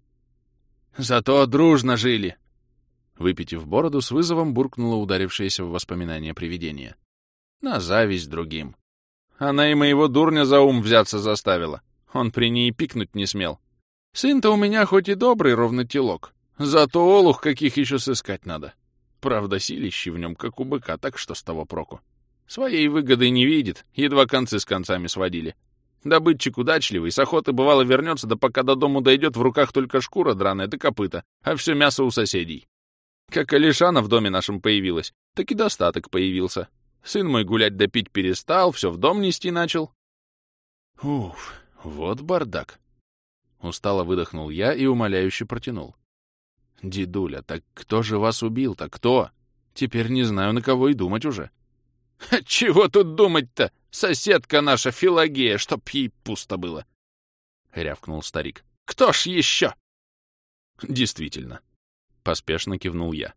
«Зато дружно жили!» Выпитив бороду, с вызовом буркнуло ударившееся в воспоминания привидение. На зависть другим. Она и моего дурня за ум взяться заставила. Он при ней пикнуть не смел. Сын-то у меня хоть и добрый, ровно телок. Зато олух каких еще сыскать надо. Правда, силищи в нем, как у быка, так что с того проку. Своей выгоды не видит, едва концы с концами сводили. Добытчик удачливый, с охоты бывало вернется, да пока до дому дойдет, в руках только шкура драная да копыта, а все мясо у соседей. Как Алишана в доме нашем появилась, так и достаток появился. Сын мой гулять да пить перестал, все в дом нести начал. Уф, вот бардак. Устало выдохнул я и умоляюще протянул. «Дедуля, так кто же вас убил-то? Кто? Теперь не знаю, на кого и думать уже». «Чего тут думать-то? Соседка наша Филагея, чтоб ей пусто было!» — рявкнул старик. «Кто ж еще?» «Действительно», — поспешно кивнул я.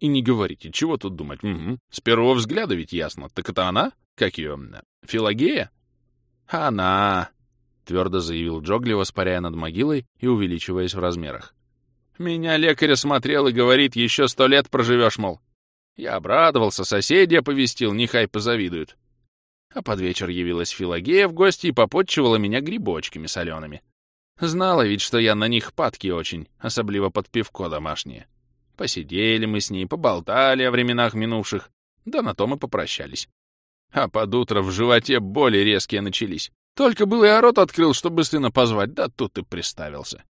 «И не говорите, чего тут думать? Угу. С первого взгляда ведь ясно. Так это она? Как ее? Филагея?» «Она!» — твердо заявил Джогли, воспаряя над могилой и увеличиваясь в размерах. Меня лекарь осмотрел и говорит, еще сто лет проживешь, мол. Я обрадовался, соседи оповестил, нехай позавидуют. А под вечер явилась Филагея в гости и попотчевала меня грибочками солеными. Знала ведь, что я на них падки очень, особливо под пивко домашнее. Посидели мы с ней, поболтали о временах минувших, да на том и попрощались. А под утро в животе боли резкие начались. Только был и рот открыл, чтобы сына позвать, да тут и приставился.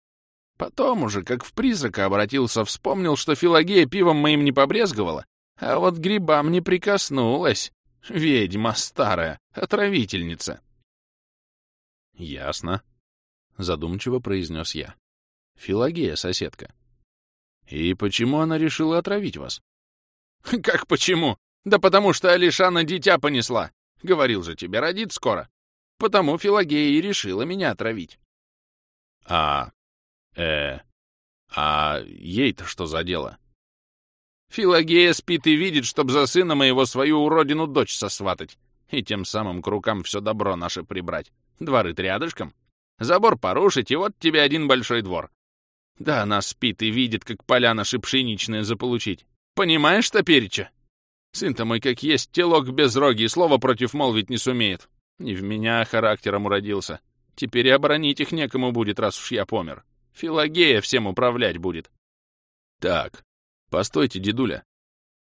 Потом уже, как в призрака обратился, вспомнил, что Филагея пивом моим не побрезговала, а вот грибам не прикоснулась. Ведьма старая, отравительница. «Ясно», — задумчиво произнес я. «Филагея, соседка. И почему она решила отравить вас?» «Как почему? Да потому что Алишана дитя понесла. Говорил же тебе, родит скоро. Потому Филагея и решила меня отравить». «А э а ей-то что за дело? Филагея спит и видит, чтоб за сына моего свою уродину дочь сосватать, и тем самым к рукам все добро наше прибрать. Дворы-то рядышком. Забор порушить, и вот тебе один большой двор. Да она спит и видит, как поля наши пшеничные заполучить. Понимаешь, что переча? Сын-то мой как есть, телок без роги, и слова против молвить не сумеет. Не в меня характером уродился. Теперь и оборонить их некому будет, раз уж я помер. Филагея всем управлять будет. Так, постойте, дедуля.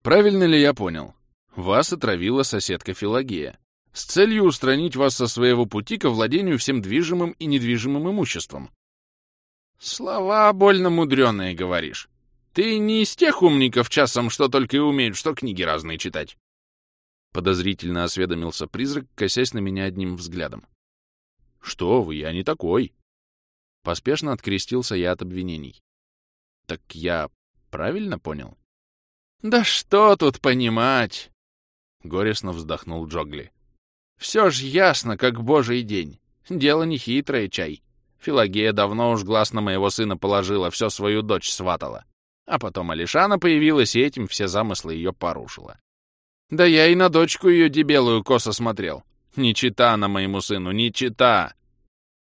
Правильно ли я понял? Вас отравила соседка Филагея с целью устранить вас со своего пути ко владению всем движимым и недвижимым имуществом. Слова больно мудреные, говоришь. Ты не из тех умников часом, что только и умеют, что книги разные читать. Подозрительно осведомился призрак, косясь на меня одним взглядом. Что вы, я не такой. Поспешно открестился я от обвинений. Так я правильно понял? Да что тут понимать? Горестно вздохнул Джогли. Все ж ясно, как божий день. Дело не хитрое, чай. Филагея давно уж глаз на моего сына положила, все свою дочь сватала. А потом Алишана появилась, и этим все замыслы ее порушила. Да я и на дочку ее дебелую косо смотрел. Не чита она моему сыну, не чита.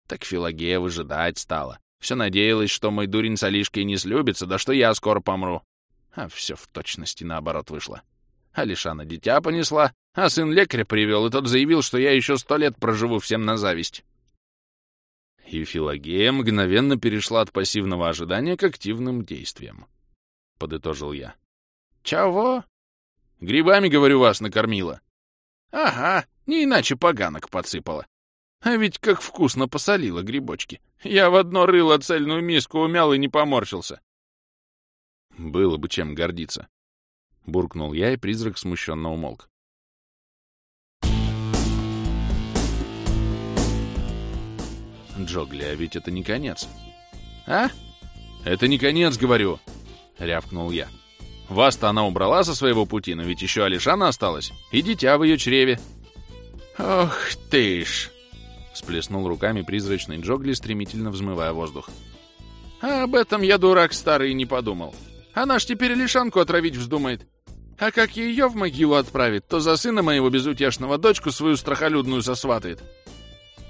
Так Филагея выжидать стала. Все надеялась, что мой дурень с Алишкой не слюбится, да что я скоро помру. А все в точности наоборот вышло. Алишана дитя понесла, а сын лекаря привел, и тот заявил, что я еще сто лет проживу всем на зависть. И Филагея мгновенно перешла от пассивного ожидания к активным действиям. Подытожил я. «Чего?» «Грибами, говорю, вас накормила». «Ага, не иначе поганок подсыпала. А ведь как вкусно посолила грибочки. Я в одно рыло цельную миску умял и не поморщился». «Было бы чем гордиться», — буркнул я, и призрак смущенно умолк. Джогли, а ведь это не конец. А? Это не конец, говорю, рявкнул я. Вас-то она убрала со своего пути, но ведь еще Алишана осталась, и дитя в ее чреве. Ох ты ж! Сплеснул руками призрачный Джогли, стремительно взмывая воздух. А об этом я, дурак старый, не подумал. Она ж теперь Алишанку отравить вздумает. А как ее в могилу отправит, то за сына моего безутешного дочку свою страхолюдную сосватает.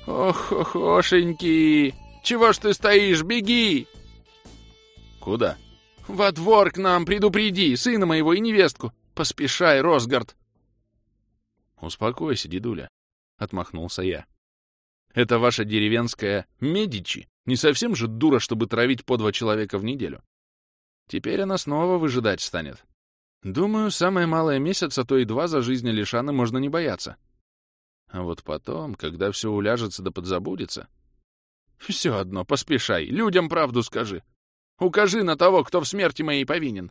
Ох, охошеньки! Чего ж ты стоишь? Беги!» «Куда?» «Во двор к нам предупреди, сына моего и невестку! Поспешай, Росгард!» «Успокойся, дедуля», — отмахнулся я. «Это ваша деревенская Медичи не совсем же дура, чтобы травить по два человека в неделю. Теперь она снова выжидать станет. Думаю, самое малое месяца, то и два за жизнь Лишаны можно не бояться. А вот потом, когда все уляжется да подзабудется... Все одно, поспешай, людям правду скажи. Укажи на того, кто в смерти моей повинен.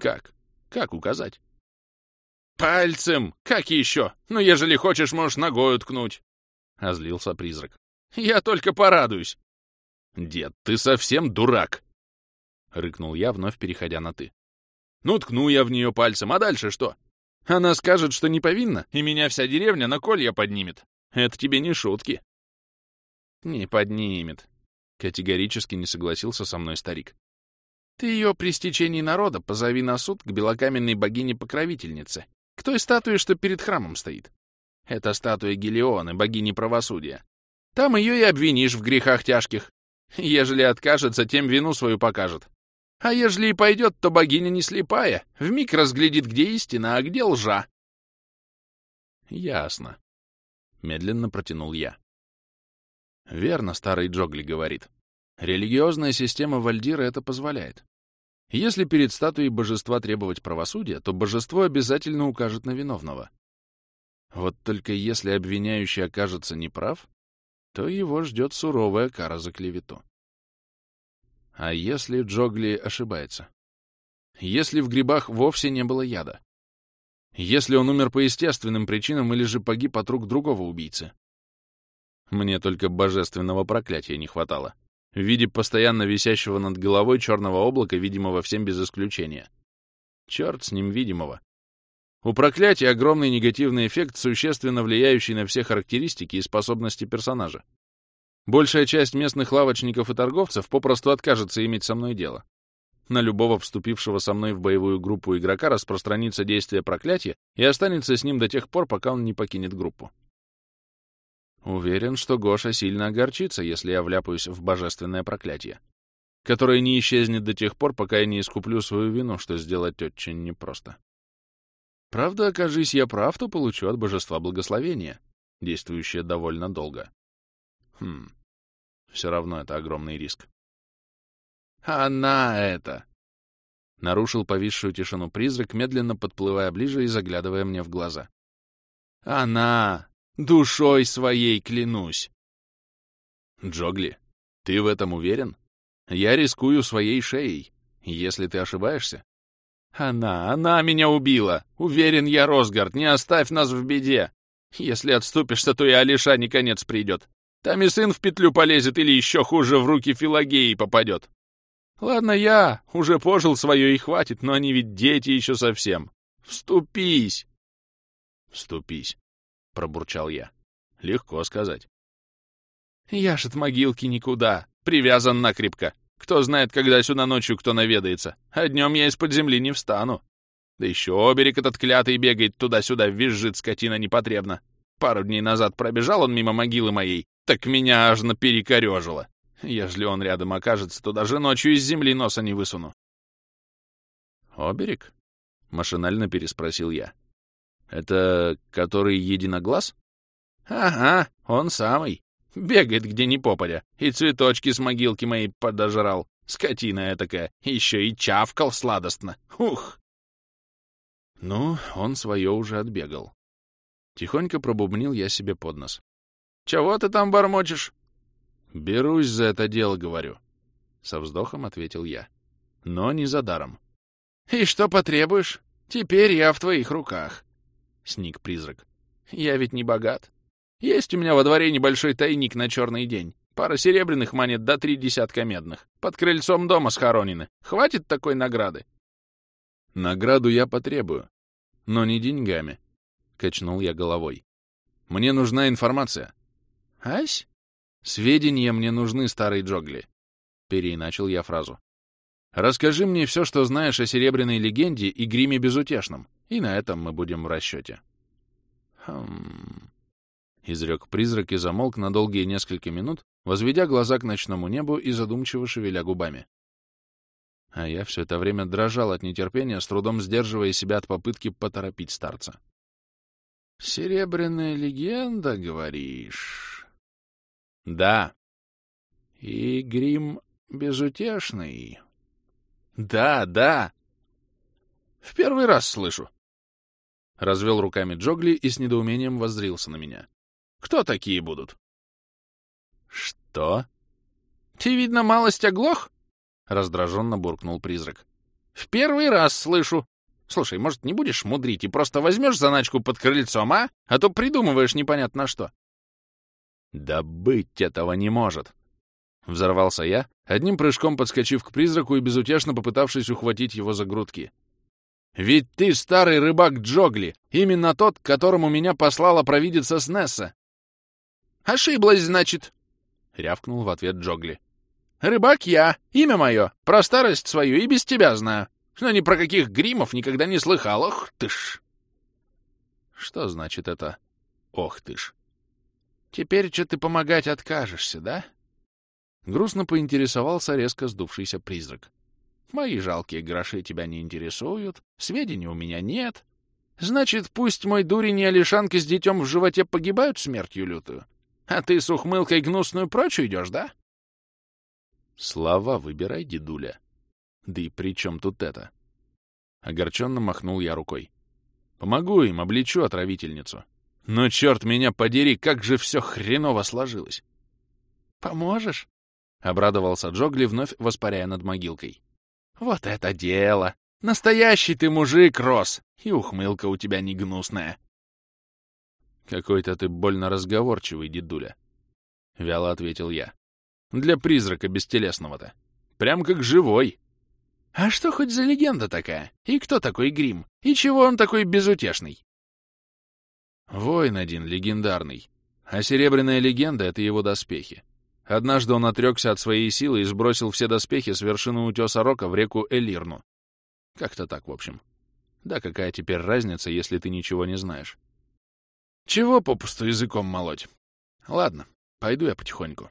Как? Как указать? Пальцем! Как еще? Ну, ежели хочешь, можешь ногой уткнуть. Озлился призрак. Я только порадуюсь. Дед, ты совсем дурак! Рыкнул я, вновь переходя на «ты». Ну, ткну я в нее пальцем, а дальше что? Она скажет, что не повинна, и меня вся деревня на колья поднимет. Это тебе не шутки. Не поднимет. Категорически не согласился со мной старик. Ты ее при стечении народа позови на суд к белокаменной богине-покровительнице, к той статуе, что перед храмом стоит. Это статуя Гелионы, богини правосудия. Там ее и обвинишь в грехах тяжких. Ежели откажется, тем вину свою покажет. А ежели и пойдет, то богиня не слепая, вмиг разглядит, где истина, а где лжа. Ясно. Медленно протянул я. Верно, старый Джогли говорит. Религиозная система Вальдира это позволяет. Если перед статуей божества требовать правосудия, то божество обязательно укажет на виновного. Вот только если обвиняющий окажется неправ, то его ждет суровая кара за клевету. А если Джогли ошибается? Если в грибах вовсе не было яда? Если он умер по естественным причинам или же погиб от рук другого убийцы? Мне только божественного проклятия не хватало. В виде постоянно висящего над головой черного облака, видимого всем без исключения. Черт с ним видимого. У проклятия огромный негативный эффект, существенно влияющий на все характеристики и способности персонажа. Большая часть местных лавочников и торговцев попросту откажется иметь со мной дело. На любого вступившего со мной в боевую группу игрока распространится действие проклятия и останется с ним до тех пор, пока он не покинет группу. Уверен, что Гоша сильно огорчится, если я вляпаюсь в божественное проклятие, которое не исчезнет до тех пор, пока я не искуплю свою вину, что сделать очень непросто. Правда, окажись я прав, то получу от божества благословение, действующее довольно долго. Хм. Все равно это огромный риск. «Она это!» Нарушил повисшую тишину призрак, медленно подплывая ближе и заглядывая мне в глаза. «Она! Душой своей клянусь!» «Джогли, ты в этом уверен? Я рискую своей шеей. Если ты ошибаешься...» «Она! Она меня убила! Уверен я, Росгард, не оставь нас в беде! Если отступишься, то и Алиша не конец придет. Там и сын в петлю полезет или еще хуже в руки Филагеи попадет. Ладно, я уже пожил свое и хватит, но они ведь дети еще совсем. Вступись!» «Вступись», — пробурчал я. «Легко сказать». «Я ж от могилки никуда, привязан накрепко. Кто знает, когда сюда ночью кто наведается, а днем я из-под земли не встану. Да еще оберег этот клятый бегает туда-сюда, визжит скотина непотребно. Пару дней назад пробежал он мимо могилы моей, так меня аж наперекорежило. Ежели он рядом окажется, то даже ночью из земли носа не высуну. Оберег? Машинально переспросил я. Это который единоглаз? Ага, он самый. Бегает где ни попадя. И цветочки с могилки моей подожрал. Скотина этакая. Еще и чавкал сладостно. Ух! Ну, он свое уже отбегал. Тихонько пробубнил я себе под нос. «Чего ты там бормочешь?» «Берусь за это дело, говорю», — со вздохом ответил я. «Но не за даром». «И что потребуешь? Теперь я в твоих руках», — сник призрак. «Я ведь не богат. Есть у меня во дворе небольшой тайник на черный день. Пара серебряных монет до три десятка медных. Под крыльцом дома схоронены. Хватит такой награды?» «Награду я потребую, но не деньгами», — качнул я головой. «Мне нужна информация». «Ась?» «Сведения мне нужны, старый Джогли», — переиначил я фразу. «Расскажи мне все, что знаешь о серебряной легенде и гриме безутешном, и на этом мы будем в расчете». «Хм...» — изрек призрак и замолк на долгие несколько минут, возведя глаза к ночному небу и задумчиво шевеля губами. А я все это время дрожал от нетерпения, с трудом сдерживая себя от попытки поторопить старца. «Серебряная легенда, говоришь?» «Да». «И грим безутешный?» «Да, да». «В первый раз слышу». Развел руками Джогли и с недоумением воззрился на меня. «Кто такие будут?» «Что?» «Ты, видно, малость оглох?» — раздраженно буркнул призрак. «В первый раз слышу. Слушай, может, не будешь мудрить и просто возьмешь заначку под крыльцом, а? А то придумываешь непонятно что». «Да быть этого не может!» Взорвался я, одним прыжком подскочив к призраку и безутешно попытавшись ухватить его за грудки. «Ведь ты старый рыбак Джогли, именно тот, которому меня послала провидица Снесса!» «Ошиблась, значит!» — рявкнул в ответ Джогли. «Рыбак я, имя мое, про старость свою и без тебя знаю, но ни про каких гримов никогда не слыхал, ох ты ж!» «Что значит это «ох ты ж»?» «Теперь что ты помогать откажешься, да?» Грустно поинтересовался резко сдувшийся призрак. «Мои жалкие гроши тебя не интересуют, сведений у меня нет. Значит, пусть мой дурень и Алишанка с детем в животе погибают смертью лютую, а ты с ухмылкой гнусную прочь идешь, да?» Слова выбирай, дедуля. Да и при чем тут это? Огорченно махнул я рукой. Помогу им, обличу отравительницу. Но, черт меня подери, как же все хреново сложилось. Поможешь? Обрадовался Джогли, вновь воспаряя над могилкой. Вот это дело! Настоящий ты мужик, Рос! И ухмылка у тебя не гнусная. Какой-то ты больно разговорчивый, дедуля. Вяло ответил я. Для призрака бестелесного-то. Прям как живой. А что хоть за легенда такая? И кто такой Грим? И чего он такой безутешный? Воин один, легендарный. А серебряная легенда — это его доспехи. Однажды он отрекся от своей силы и сбросил все доспехи с вершины утеса Рока в реку Элирну. Как-то так, в общем. Да какая теперь разница, если ты ничего не знаешь? Чего попусту языком молоть? Ладно, пойду я потихоньку.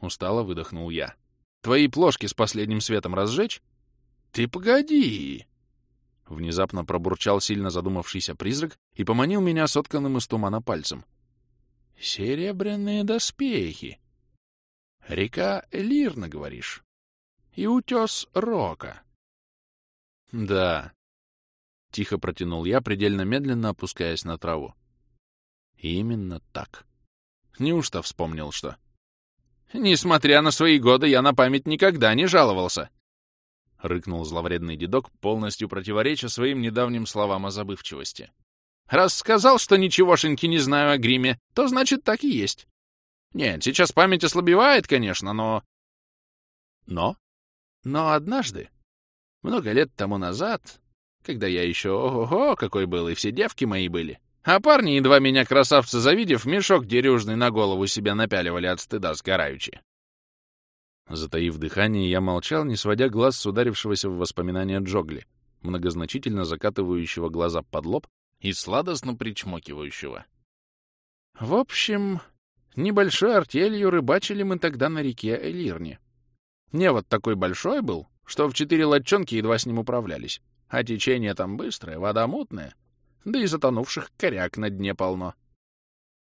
Устало выдохнул я. Твои плошки с последним светом разжечь? Ты погоди! Внезапно пробурчал сильно задумавшийся призрак и поманил меня сотканным из тумана пальцем. Серебряные доспехи. Река Элирна, говоришь? И утес Рока. Да. Тихо протянул я, предельно медленно опускаясь на траву. Именно так. Неужто вспомнил что? — Несмотря на свои годы, я на память никогда не жаловался. Рыкнул зловредный дедок, полностью противореча своим недавним словам о забывчивости. Раз сказал, что ничегошеньки не знаю о гриме, то значит так и есть. Нет, сейчас память ослабевает, конечно, но... Но? Но однажды, много лет тому назад, когда я еще ого-го какой был, и все девки мои были, а парни, едва меня красавцы завидев, мешок дерюжный на голову себе напяливали от стыда сгораючи. Затаив дыхание, я молчал, не сводя глаз с ударившегося в воспоминания Джогли, многозначительно закатывающего глаза под лоб и сладостно причмокивающего. В общем, небольшой артелью рыбачили мы тогда на реке Элирне. Не вот такой большой был, что в четыре лодчонки едва с ним управлялись. а течение там быстрое, вода мутная, да и затонувших коряк на дне полно.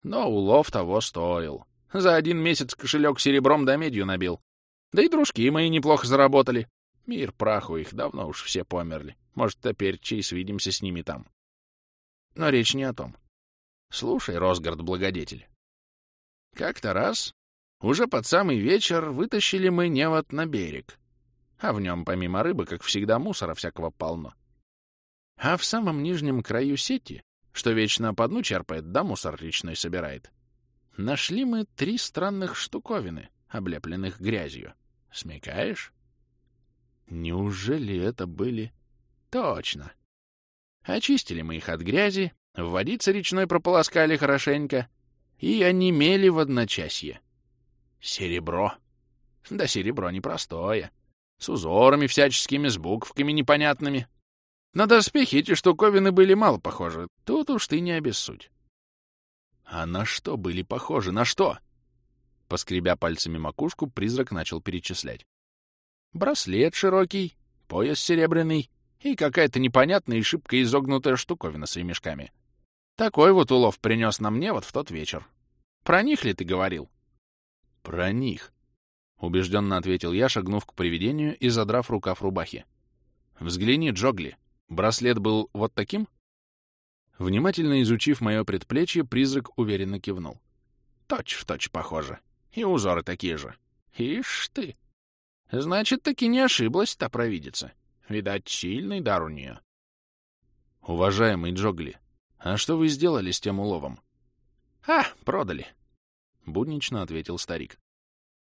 Но улов того стоил. За один месяц кошелек серебром да медью набил. Да и дружки мои неплохо заработали. Мир праху их, давно уж все померли. Может, теперь чей свидимся с ними там. Но речь не о том. Слушай, Росгард-благодетель. Как-то раз, уже под самый вечер, вытащили мы невод на берег. А в нем, помимо рыбы, как всегда, мусора всякого полно. А в самом нижнем краю сети, что вечно по дну черпает, да мусор речной собирает, нашли мы три странных штуковины, облепленных грязью. Смекаешь? Неужели это были... Точно. Очистили мы их от грязи, в водице речной прополоскали хорошенько и онемели в одночасье. Серебро. Да серебро непростое. С узорами всяческими, с буквками непонятными. На доспехи эти штуковины были мало похожи. Тут уж ты не обессудь. А на что были похожи? На что? Поскребя пальцами макушку, призрак начал перечислять. Браслет широкий, пояс серебряный и какая-то непонятная и шибко изогнутая штуковина с ремешками. Такой вот улов принес нам мне вот в тот вечер. Про них ли ты говорил? Про них, — убежденно ответил я, шагнув к привидению и задрав рукав рубахи. Взгляни, Джогли, браслет был вот таким? Внимательно изучив мое предплечье, призрак уверенно кивнул. Точь в точь похоже. И узоры такие же. Ишь ты! Значит, таки не ошиблась та провидица. Видать, сильный дар у нее. Уважаемый Джогли, а что вы сделали с тем уловом? А, продали. Буднично ответил старик.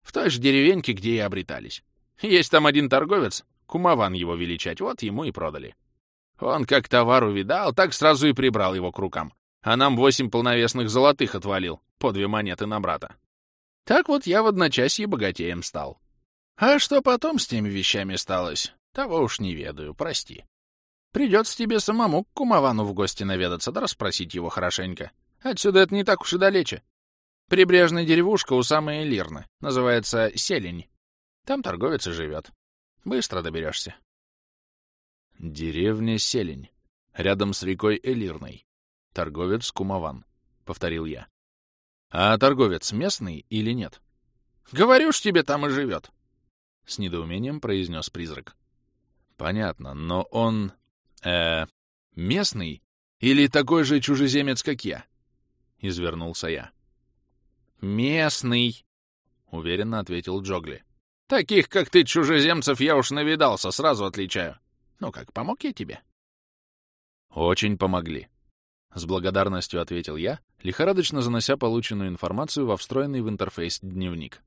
В той же деревеньке, где и обретались. Есть там один торговец, кумован его величать, вот ему и продали. Он как товар увидал, так сразу и прибрал его к рукам. А нам восемь полновесных золотых отвалил, по две монеты на брата. Так вот я в одночасье богатеем стал. А что потом с теми вещами сталось, того уж не ведаю, прости. Придется тебе самому к кумовану в гости наведаться, да расспросить его хорошенько. Отсюда это не так уж и далече. Прибрежная деревушка у самой Элирны. Называется Селень. Там торговец и живет. Быстро доберешься. Деревня Селень. Рядом с рекой Элирной. Торговец Кумован. Повторил я. А торговец местный или нет? Говорю ж тебе, там и живет. С недоумением произнес призрак. Понятно, но он... э местный или такой же чужеземец, как я? Извернулся я. «Местный», — уверенно ответил Джогли. «Таких, как ты, чужеземцев, я уж навидался, сразу отличаю. Ну как, помог я тебе?» «Очень помогли», — с благодарностью ответил я, лихорадочно занося полученную информацию во встроенный в интерфейс дневник.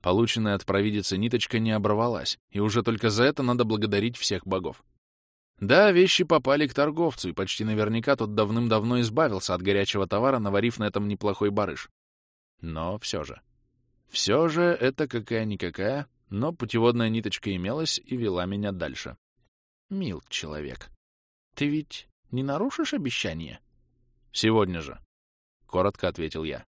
Полученная от провидицы ниточка не оборвалась, и уже только за это надо благодарить всех богов. Да, вещи попали к торговцу, и почти наверняка тот давным-давно избавился от горячего товара, наварив на этом неплохой барыш. Но все же. Все же это какая-никакая, но путеводная ниточка имелась и вела меня дальше. Мил человек, ты ведь не нарушишь обещание? Сегодня же, — коротко ответил я.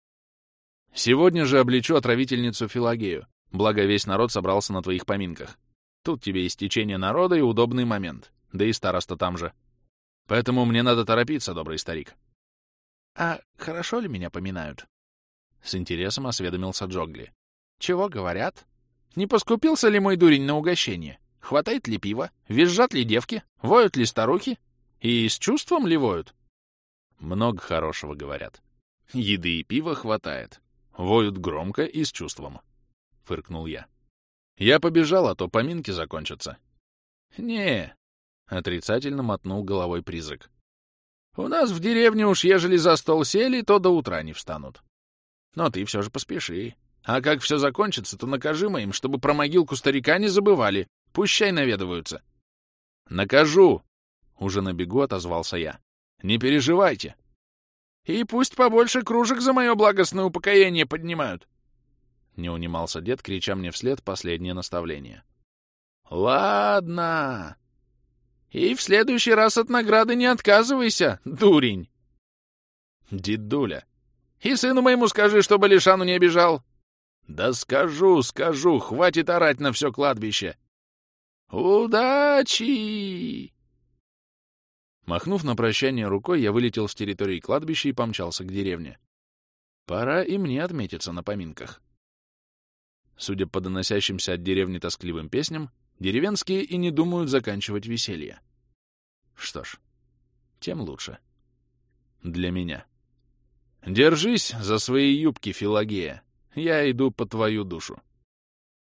Сегодня же обличу отравительницу Филагею, благо весь народ собрался на твоих поминках. Тут тебе истечение народа и удобный момент, да и староста там же. Поэтому мне надо торопиться, добрый старик. А хорошо ли меня поминают? С интересом осведомился Джогли. «Чего говорят? Не поскупился ли мой дурень на угощение? Хватает ли пива? Визжат ли девки? Воют ли старухи? И с чувством ли воют?» Много хорошего говорят. Еды и пива хватает. Воют громко и с чувством. Фыркнул я. Я побежал, а то поминки закончатся. не отрицательно мотнул головой призрак. У нас в деревне уж ежели за стол сели, то до утра не встанут. Но ты все же поспеши. А как все закончится, то накажи моим, чтобы про могилку старика не забывали. Пущай наведываются. Накажу! Уже на бегу отозвался я. Не переживайте. И пусть побольше кружек за мое благостное упокоение поднимают. Не унимался дед, крича мне вслед последнее наставление. Ладно. И в следующий раз от награды не отказывайся, дурень. Дедуля, и сыну моему скажи, чтобы Лишану не обижал. Да скажу, скажу, хватит орать на все кладбище. Удачи! Махнув на прощание рукой, я вылетел с территории кладбища и помчался к деревне. Пора и мне отметиться на поминках. Судя по доносящимся от деревни тоскливым песням, деревенские и не думают заканчивать веселье. Что ж, тем лучше. Для меня. Держись за свои юбки, Филагея. Я иду по твою душу.